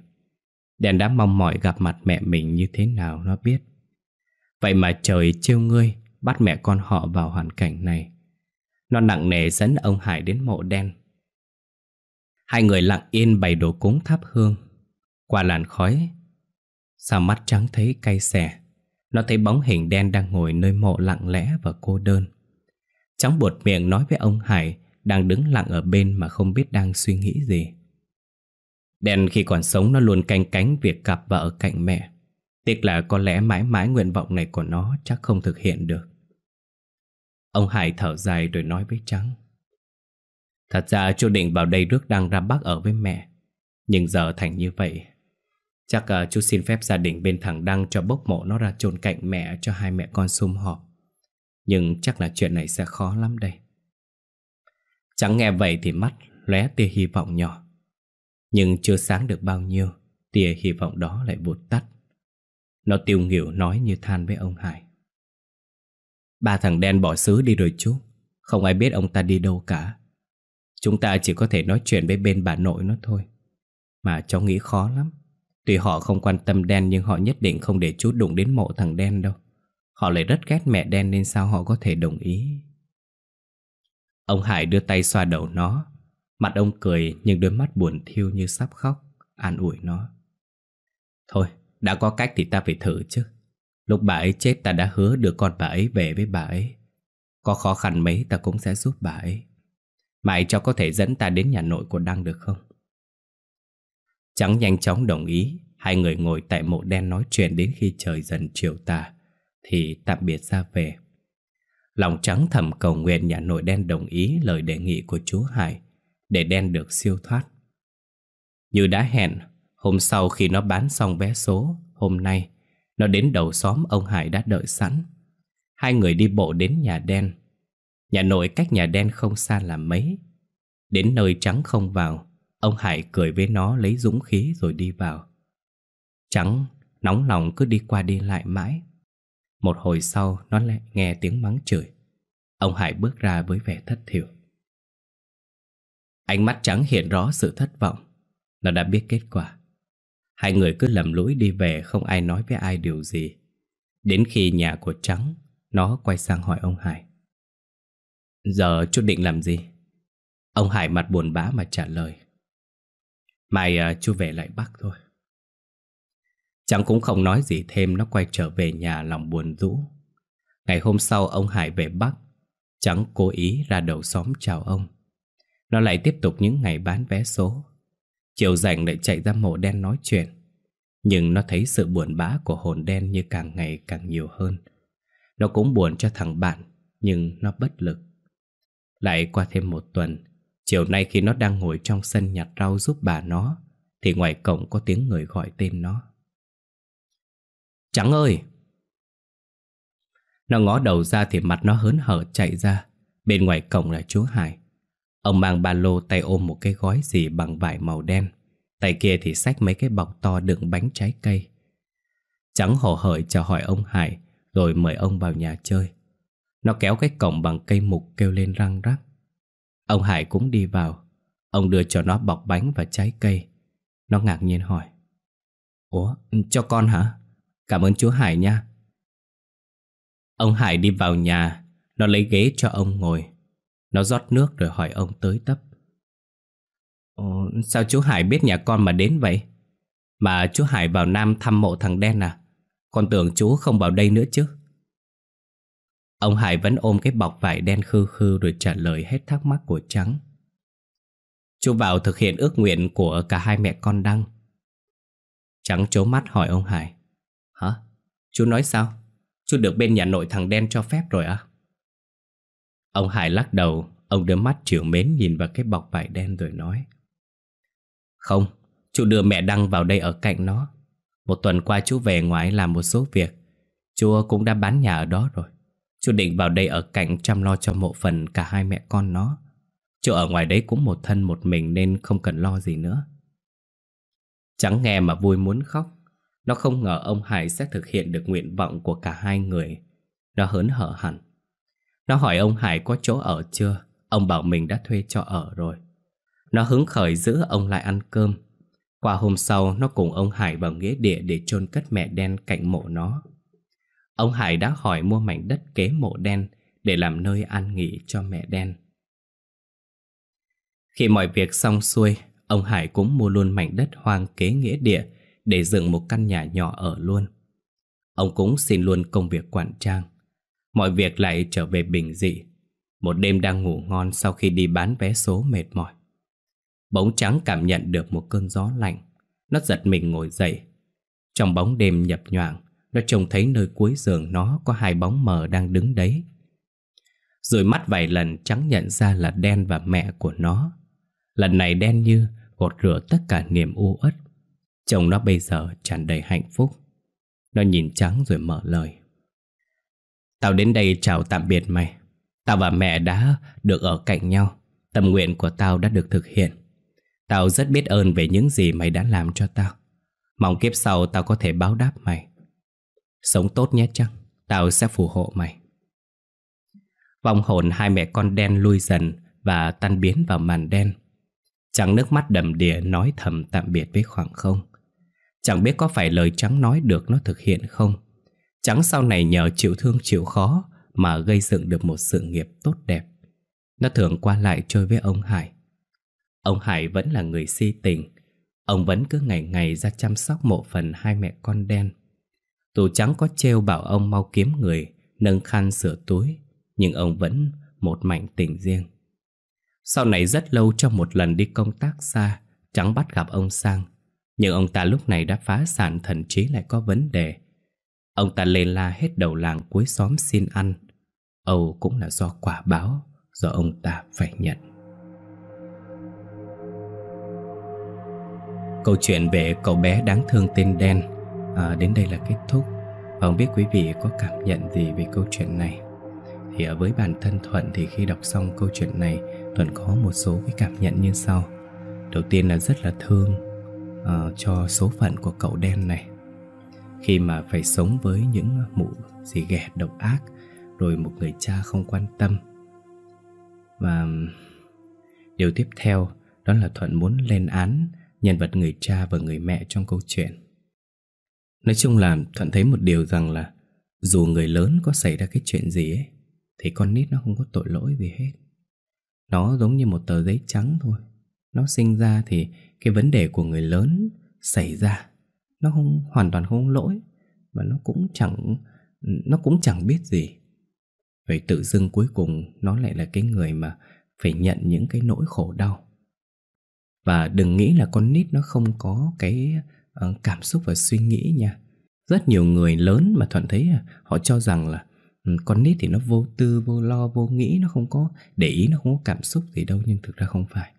Đèn đã mong mỏi gặp mặt mẹ mình như thế nào, nó biết. Vậy mà trời trêu ngươi bắt mẹ con họ vào hoàn cảnh này. Nó nặng nề dẫn ông Hải đến mộ đen. Hai người lặng yên bày đồ cúng thắp hương. Qua làn khói, sao mắt trắng thấy cay xè. Nó thấy bóng hình đen đang ngồi nơi mộ lặng lẽ và cô đơn. Trắng buột miệng nói với ông Hải đang đứng lặng ở bên mà không biết đang suy nghĩ gì. Đen khi còn sống nó luôn canh cánh việc gặp và ở cạnh mẹ. Tiếc là có lẽ mãi mãi nguyện vọng này của nó chắc không thực hiện được. Ông Hải thở dài rồi nói với Trắng. Thật ra chú định vào đây rước đang ra Bắc ở với mẹ. Nhưng giờ thành như vậy. Chắc uh, chú xin phép gia đình bên thằng Đăng cho bốc mộ nó ra chôn cạnh mẹ cho hai mẹ con sum họp. Nhưng chắc là chuyện này sẽ khó lắm đây. Trắng nghe vậy thì mắt lóe tia hy vọng nhỏ. Nhưng chưa sáng được bao nhiêu, tia hy vọng đó lại vụt tắt. Nó tiêu nghỉu nói như than với ông Hải. Ba thằng đen bỏ xứ đi rồi chú, không ai biết ông ta đi đâu cả. Chúng ta chỉ có thể nói chuyện với bên bà nội nó thôi. Mà cháu nghĩ khó lắm. Tuy họ không quan tâm đen nhưng họ nhất định không để chú đụng đến mộ thằng đen đâu. Họ lại rất ghét mẹ đen nên sao họ có thể đồng ý. Ông Hải đưa tay xoa đầu nó. Mặt ông cười nhưng đôi mắt buồn thiêu như sắp khóc, an ủi nó. Thôi, đã có cách thì ta phải thử chứ. Lúc bà ấy chết ta đã hứa đưa con bà ấy về với bà ấy. Có khó khăn mấy ta cũng sẽ giúp bà ấy. Mày cho có thể dẫn ta đến nhà nội của Đăng được không? Trắng nhanh chóng đồng ý. Hai người ngồi tại mộ đen nói chuyện đến khi trời dần chiều tà. Thì tạm biệt ra về. Lòng trắng thầm cầu nguyện nhà nội đen đồng ý lời đề nghị của chú Hải để đen được siêu thoát. Như đã hẹn, hôm sau khi nó bán xong vé số, hôm nay, nó đến đầu xóm ông Hải đã đợi sẵn. Hai người đi bộ đến nhà đen. Nhà nội cách nhà đen không xa là mấy. Đến nơi trắng không vào, ông Hải cười với nó lấy dũng khí rồi đi vào. Trắng, nóng lòng cứ đi qua đi lại mãi. Một hồi sau nó lại nghe tiếng mắng chửi Ông Hải bước ra với vẻ thất thiểu Ánh mắt trắng hiện rõ sự thất vọng Nó đã biết kết quả Hai người cứ lầm lũi đi về Không ai nói với ai điều gì. Đến khi nhà của Trắng Nó quay sang hỏi ông Hải. Giờ chú định làm gì? Ông Hải mặt buồn bã mà trả lời. Mai à, chú về lại Bắc thôi. Trắng cũng không nói gì thêm Nó quay trở về nhà lòng buồn rũ. Ngày hôm sau ông Hải về Bắc Trắng cố ý ra đầu xóm chào ông. Nó lại tiếp tục những ngày bán vé số. Chiều rảnh lại chạy ra mộ đen nói chuyện Nhưng nó thấy sự buồn bã của hồn đen như càng ngày càng nhiều hơn Nó cũng buồn cho thằng bạn, Nhưng nó bất lực Lại qua thêm một tuần, Chiều nay khi nó đang ngồi trong sân nhặt rau giúp bà nó, Thì ngoài cổng có tiếng người gọi tên nó Trắng ơi! Nó ngó đầu ra thì mặt nó hớn hở chạy ra. Bên ngoài cổng là chú Hải. Ông mang ba lô tay ôm một cái gói gì bằng vải màu đen. Tay kia thì xách mấy cái bọc to đựng bánh trái cây. Trắng hổ hởi chào hỏi ông Hải rồi mời ông vào nhà chơi. Nó kéo cái cổng bằng cây mục kêu lên răng rắc. Ông Hải cũng đi vào. Ông đưa cho nó bọc bánh và trái cây. Nó ngạc nhiên hỏi. Ủa, cho con hả? Cảm ơn chú Hải nha. Ông Hải đi vào nhà, nó lấy ghế cho ông ngồi. Nó rót nước rồi hỏi ông tới tấp. Ồ, sao chú Hải biết nhà con mà đến vậy? Mà chú Hải vào Nam thăm mộ thằng đen à? Con tưởng chú không vào đây nữa chứ. Ông Hải vẫn ôm cái bọc vải đen khư khư rồi trả lời hết thắc mắc của Trắng. Chú vào thực hiện ước nguyện của cả hai mẹ con Đăng. Trắng chố mắt hỏi ông Hải. Hả? Chú nói sao? Chú được bên nhà nội thằng đen cho phép rồi à? Ông Hải lắc đầu, ông đưa mắt chiều mến nhìn vào cái bọc vải đen rồi nói. Không, chú đưa mẹ Đăng vào đây ở cạnh nó. Một tuần qua chú về ngoài làm một số việc. Chú cũng đã bán nhà ở đó rồi. Chú định vào đây ở cạnh chăm lo cho mộ phần cả hai mẹ con nó. Chú ở ngoài đấy cũng một thân một mình nên không cần lo gì nữa. Chẳng nghe mà vui muốn khóc. Nó không ngờ ông Hải sẽ thực hiện được nguyện vọng của cả hai người. Nó hớn hở hẳn. Nó hỏi ông Hải có chỗ ở chưa? Ông bảo mình đã thuê cho ở rồi. Nó hứng khởi giữ ông lại ăn cơm. Qua hôm sau, nó cùng ông Hải vào nghĩa địa để chôn cất mẹ đen cạnh mộ nó. Ông Hải đã hỏi mua mảnh đất kế mộ đen để làm nơi an nghỉ cho mẹ đen. Khi mọi việc xong xuôi, ông Hải cũng mua luôn mảnh đất hoang kế nghĩa địa để dựng một căn nhà nhỏ ở luôn. Ông cũng xin luôn công việc quản trang. Mọi việc lại trở về bình dị. Một đêm đang ngủ ngon sau khi đi bán vé số mệt mỏi. Bóng trắng cảm nhận được một cơn gió lạnh. Nó giật mình ngồi dậy. Trong bóng đêm nhập nhoạng, nó trông thấy nơi cuối giường nó có hai bóng mờ đang đứng đấy. Rồi mắt vài lần trắng nhận ra là đen và mẹ của nó. Lần này đen như gột rửa tất cả niềm u uất. Chồng nó bây giờ tràn đầy hạnh phúc. Nó nhìn trắng rồi mở lời. Tao đến đây chào tạm biệt mày. Tao và mẹ đã được ở cạnh nhau. Tâm nguyện của tao đã được thực hiện. Tao rất biết ơn về những gì mày đã làm cho tao. Mong kiếp sau tao có thể báo đáp mày. Sống tốt nhé chăng? Tao sẽ phù hộ mày. Vòng hồn hai mẹ con đen lui dần và tan biến vào màn đen. Trắng nước mắt đầm đìa nói thầm tạm biệt với khoảng không. Chẳng biết có phải lời Trắng nói được nó thực hiện không. Trắng sau này nhờ chịu thương chịu khó mà gây dựng được một sự nghiệp tốt đẹp. Nó thường qua lại chơi với ông Hải. Ông Hải vẫn là người si tình. Ông vẫn cứ ngày ngày ra chăm sóc mộ phần hai mẹ con đen. Tù trắng có trêu bảo ông mau kiếm người, nâng khăn sửa túi, nhưng ông vẫn một mảnh tình riêng. Sau này rất lâu trong một lần đi công tác xa, Trắng bắt gặp ông Sang. Nhưng ông ta lúc này đã phá sản thần trí lại có vấn đề. Ông ta lên la hết đầu làng cuối xóm xin ăn. Âu cũng là do quả báo, do ông ta phải nhận. Câu chuyện về cậu bé đáng thương tên Đen à, đến đây là kết thúc. Và không biết quý vị có cảm nhận gì về câu chuyện này. Thì ở với bản thân Thuận thì khi đọc xong câu chuyện này Thuận có một số cái cảm nhận như sau Đầu tiên là rất là thương uh, cho số phận của cậu đen này khi mà phải sống với những mụ gì ghẻ độc ác, Rồi một người cha không quan tâm. Và điều tiếp theo, đó là Thuận muốn lên án nhân vật người cha và người mẹ trong câu chuyện. Nói chung là Thuận thấy một điều rằng là Dù người lớn có xảy ra cái chuyện gì ấy, Thì con nít nó không có tội lỗi gì hết. Nó giống như một tờ giấy trắng thôi. Nó sinh ra thì cái vấn đề của người lớn xảy ra. Nó không hoàn toàn không lỗi Và nó cũng chẳng Nó cũng chẳng biết gì. Vậy tự dưng cuối cùng Nó lại là cái người mà Phải nhận những cái nỗi khổ đau. Và đừng nghĩ là con nít Nó không có cái ờ, Cảm xúc và suy nghĩ nha. Rất nhiều người lớn mà Thuận thấy à, Họ cho rằng là ừ, con nít thì nó vô tư, vô lo, vô nghĩ Nó không có để ý, nó không có cảm xúc gì đâu Nhưng thực ra không phải.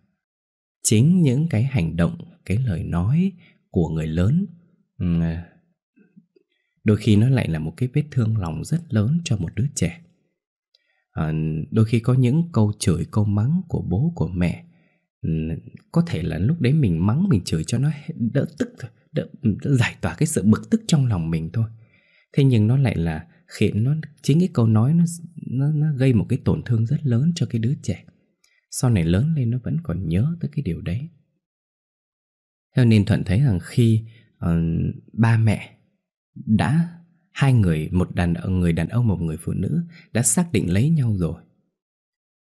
Chính những cái hành động, cái lời nói của người lớn Ừ. Đôi khi nó lại là một cái vết thương lòng rất lớn cho một đứa trẻ. À, Đôi khi có những câu chửi, câu mắng của bố, của mẹ ừ, Có thể là lúc đấy mình mắng, mình chửi cho nó đỡ tức thôi đỡ, ừ, đỡ giải tỏa cái sự bực tức trong lòng mình thôi. Thế nhưng nó lại là khiến nó chính cái câu nói nó nó nó gây một cái tổn thương rất lớn cho cái đứa trẻ. Sau này lớn lên nó vẫn còn nhớ tới cái điều đấy. Theo nên thuận thấy rằng khi uh, ba mẹ đã hai người một đàn người đàn ông một người phụ nữ đã xác định lấy nhau rồi.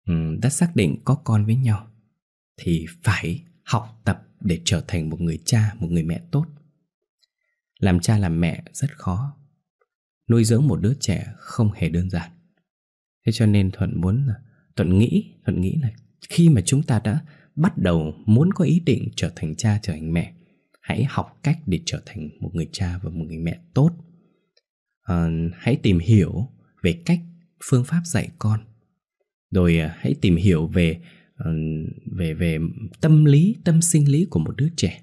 Um, đã xác định có con với nhau thì phải học tập để trở thành một người cha một người mẹ tốt. Làm cha làm mẹ rất khó. Nuôi dưỡng một đứa trẻ không hề đơn giản. Thế cho nên thuận muốn thuận nghĩ thuận nghĩ là khi mà chúng ta đã bắt đầu muốn có ý định trở thành cha trở thành mẹ hãy học cách để trở thành một người cha và một người mẹ tốt. À, hãy tìm hiểu về cách phương pháp dạy con. Rồi à, hãy tìm hiểu về à, về về tâm lý tâm sinh lý của một đứa trẻ.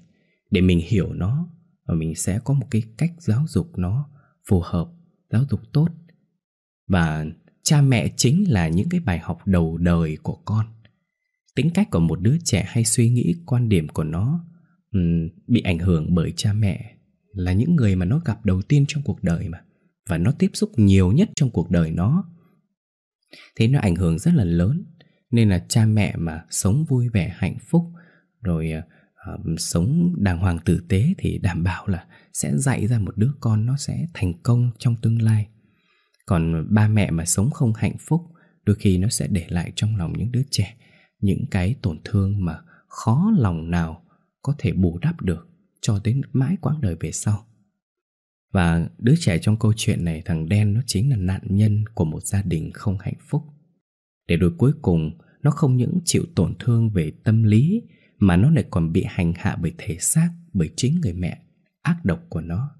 Để mình hiểu nó và mình sẽ có một cái cách giáo dục nó phù hợp giáo dục tốt. Và cha mẹ chính là những cái bài học đầu đời của con. Tính cách của một đứa trẻ hay suy nghĩ quan điểm của nó bị ảnh hưởng bởi cha mẹ là những người mà nó gặp đầu tiên trong cuộc đời mà và nó tiếp xúc nhiều nhất trong cuộc đời nó. Thế nó ảnh hưởng rất là lớn nên là cha mẹ mà sống vui vẻ hạnh phúc rồi uh, sống đàng hoàng tử tế thì đảm bảo là sẽ dạy ra một đứa con nó sẽ thành công trong tương lai. Còn ba mẹ mà sống không hạnh phúc Đôi khi nó sẽ để lại trong lòng những đứa trẻ Những cái tổn thương mà khó lòng nào có thể bù đắp được Cho đến mãi quãng đời về sau Và đứa trẻ trong câu chuyện này Thằng đen nó chính là nạn nhân của một gia đình không hạnh phúc Để rồi cuối cùng Nó không những chịu tổn thương về tâm lý Mà nó lại còn bị hành hạ bởi thể xác Bởi chính người mẹ ác độc của nó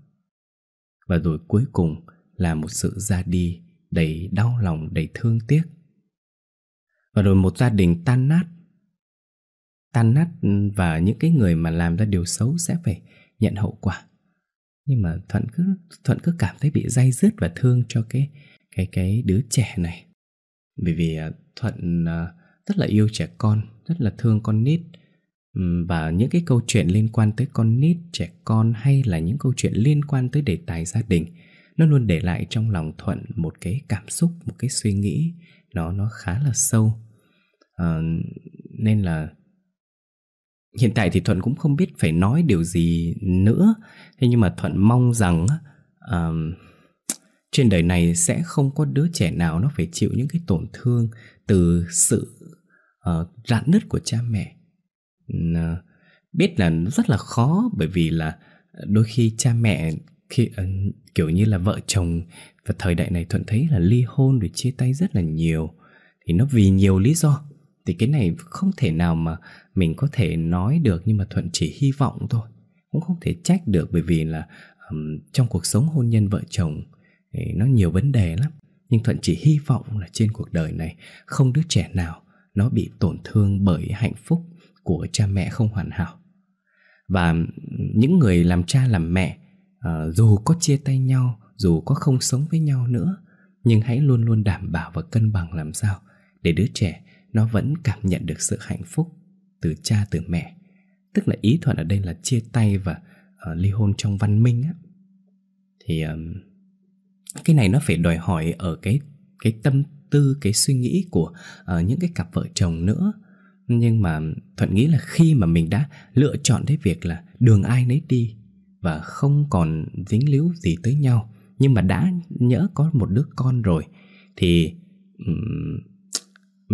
Và rồi cuối cùng là một sự ra đi đầy đau lòng, đầy thương tiếc. Và rồi một gia đình tan nát. Tan nát ừ, và những cái người mà làm ra điều xấu sẽ phải nhận hậu quả. Nhưng mà Thuận cứ Thuận cứ cảm thấy bị day dứt và thương cho cái cái cái đứa trẻ này. Bởi vì à, Thuận à, rất là yêu trẻ con, rất là thương con nít ừ, và những cái câu chuyện liên quan tới con nít, trẻ con hay là những câu chuyện liên quan tới đề tài gia đình nó luôn để lại trong lòng thuận một cái cảm xúc một cái suy nghĩ nó nó khá là sâu à, nên là hiện tại thì thuận cũng không biết phải nói điều gì nữa. Thế nhưng mà thuận mong rằng uh, trên đời này sẽ không có đứa trẻ nào nó phải chịu những cái tổn thương từ sự uh, rạn nứt của cha mẹ. Uh, biết là rất là khó bởi vì là đôi khi cha mẹ khi uh, kiểu như là vợ chồng và thời đại này thuận thấy là ly hôn rồi chia tay rất là nhiều. Thì nó vì nhiều lý do thì cái này không thể nào mà mình có thể nói được nhưng mà thuận chỉ hy vọng thôi. Cũng không thể trách được bởi vì là um, trong cuộc sống hôn nhân vợ chồng thì nó nhiều vấn đề lắm. Nhưng thuận chỉ hy vọng là trên cuộc đời này không đứa trẻ nào nó bị tổn thương bởi hạnh phúc của cha mẹ không hoàn hảo. Và những người làm cha làm mẹ à, dù có chia tay nhau dù có không sống với nhau nữa nhưng hãy luôn luôn đảm bảo và cân bằng làm sao để đứa trẻ nó vẫn cảm nhận được sự hạnh phúc từ cha từ mẹ. Tức là ý thuận ở đây là chia tay và uh, ly hôn trong văn minh á. Thì um, cái này nó phải đòi hỏi ở cái cái tâm tư cái suy nghĩ của uh, những cái cặp vợ chồng nữa. Nhưng mà thuận nghĩ là khi mà mình đã lựa chọn cái việc là đường ai nấy đi và không còn dính líu gì tới nhau nhưng mà đã nhỡ có một đứa con rồi thì um,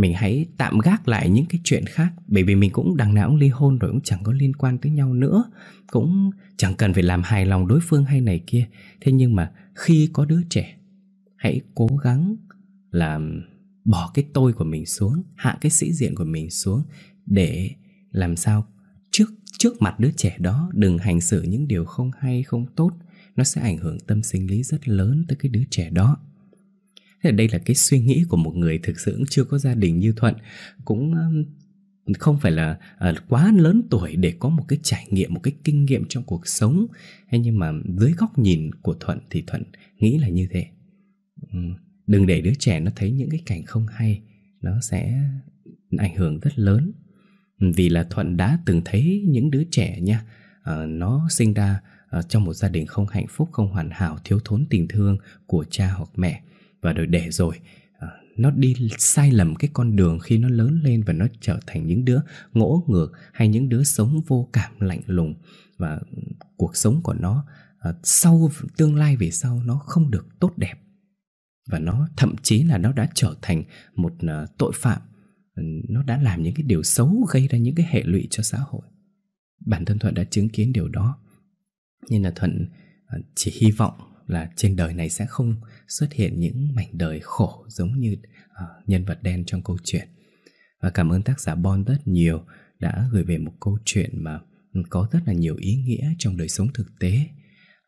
mình hãy tạm gác lại những cái chuyện khác, bởi vì mình cũng đằng nào cũng ly hôn rồi, cũng chẳng có liên quan tới nhau nữa. Cũng chẳng cần phải làm hài lòng đối phương hay này kia. Thế nhưng mà khi có đứa trẻ, hãy cố gắng làm bỏ cái tôi của mình xuống, hạ cái sĩ diện của mình xuống, để làm sao trước trước mặt đứa trẻ đó đừng hành xử những điều không hay, không tốt. Nó sẽ ảnh hưởng tâm sinh lý rất lớn tới cái đứa trẻ đó thế đây là cái suy nghĩ của một người thực sự chưa có gia đình như thuận. Cũng không phải là à, quá lớn tuổi để có một cái trải nghiệm, một cái kinh nghiệm trong cuộc sống. Hay nhưng mà dưới góc nhìn của thuận thì thuận nghĩ là như thế. Đừng để đứa trẻ nó thấy những cái cảnh không hay. Nó sẽ ảnh hưởng rất lớn. Vì là thuận đã từng thấy những đứa trẻ nha à, nó sinh ra à, trong một gia đình không hạnh phúc, không hoàn hảo, thiếu thốn tình thương của cha hoặc mẹ và rồi để rồi. À, nó đi sai lầm cái con đường khi nó lớn lên và nó trở thành những đứa ngỗ ngược hay những đứa sống vô cảm lạnh lùng. Và cuộc sống của nó à, sau, tương lai về sau nó không được tốt đẹp. Và nó, thậm chí là nó đã trở thành một à, tội phạm. Ừ, nó đã làm những cái điều xấu, gây ra những cái hệ lụy cho xã hội. Bản thân thuận đã chứng kiến điều đó. Nên là thuận chỉ hy vọng là trên đời này sẽ không xuất hiện những mảnh đời khổ giống như uh, nhân vật đen trong câu chuyện. Và cảm ơn tác giả Bon rất nhiều đã gửi về một câu chuyện mà ừ, có rất là nhiều ý nghĩa trong đời sống thực tế.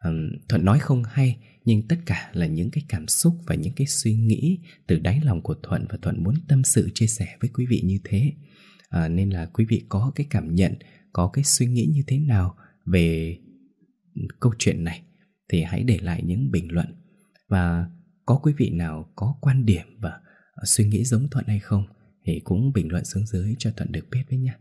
Um, thuận nói không hay nhưng tất cả là những cái cảm xúc và những cái suy nghĩ từ đáy lòng của thuận và thuận muốn tâm sự chia sẻ với quý vị như thế. À, nên là quý vị có cái cảm nhận có cái suy nghĩ như thế nào về ừ, câu chuyện này? Thì hãy để lại những bình luận và có quý vị nào có quan điểm và ờ, suy nghĩ giống thuận hay không thì cũng bình luận xuống dưới cho thuận được biết với nhé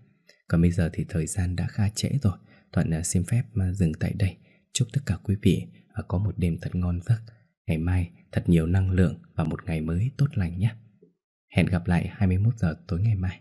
còn bây giờ thì thời gian đã kha trễ rồi thuận ờ, xin phép mà dừng tại đây chúc tất cả quý vị có một đêm thật ngon giấc. Ngày mai thật nhiều năng lượng và một ngày mới tốt lành nhé. Hẹn gặp lại 21 giờ tối ngày mai.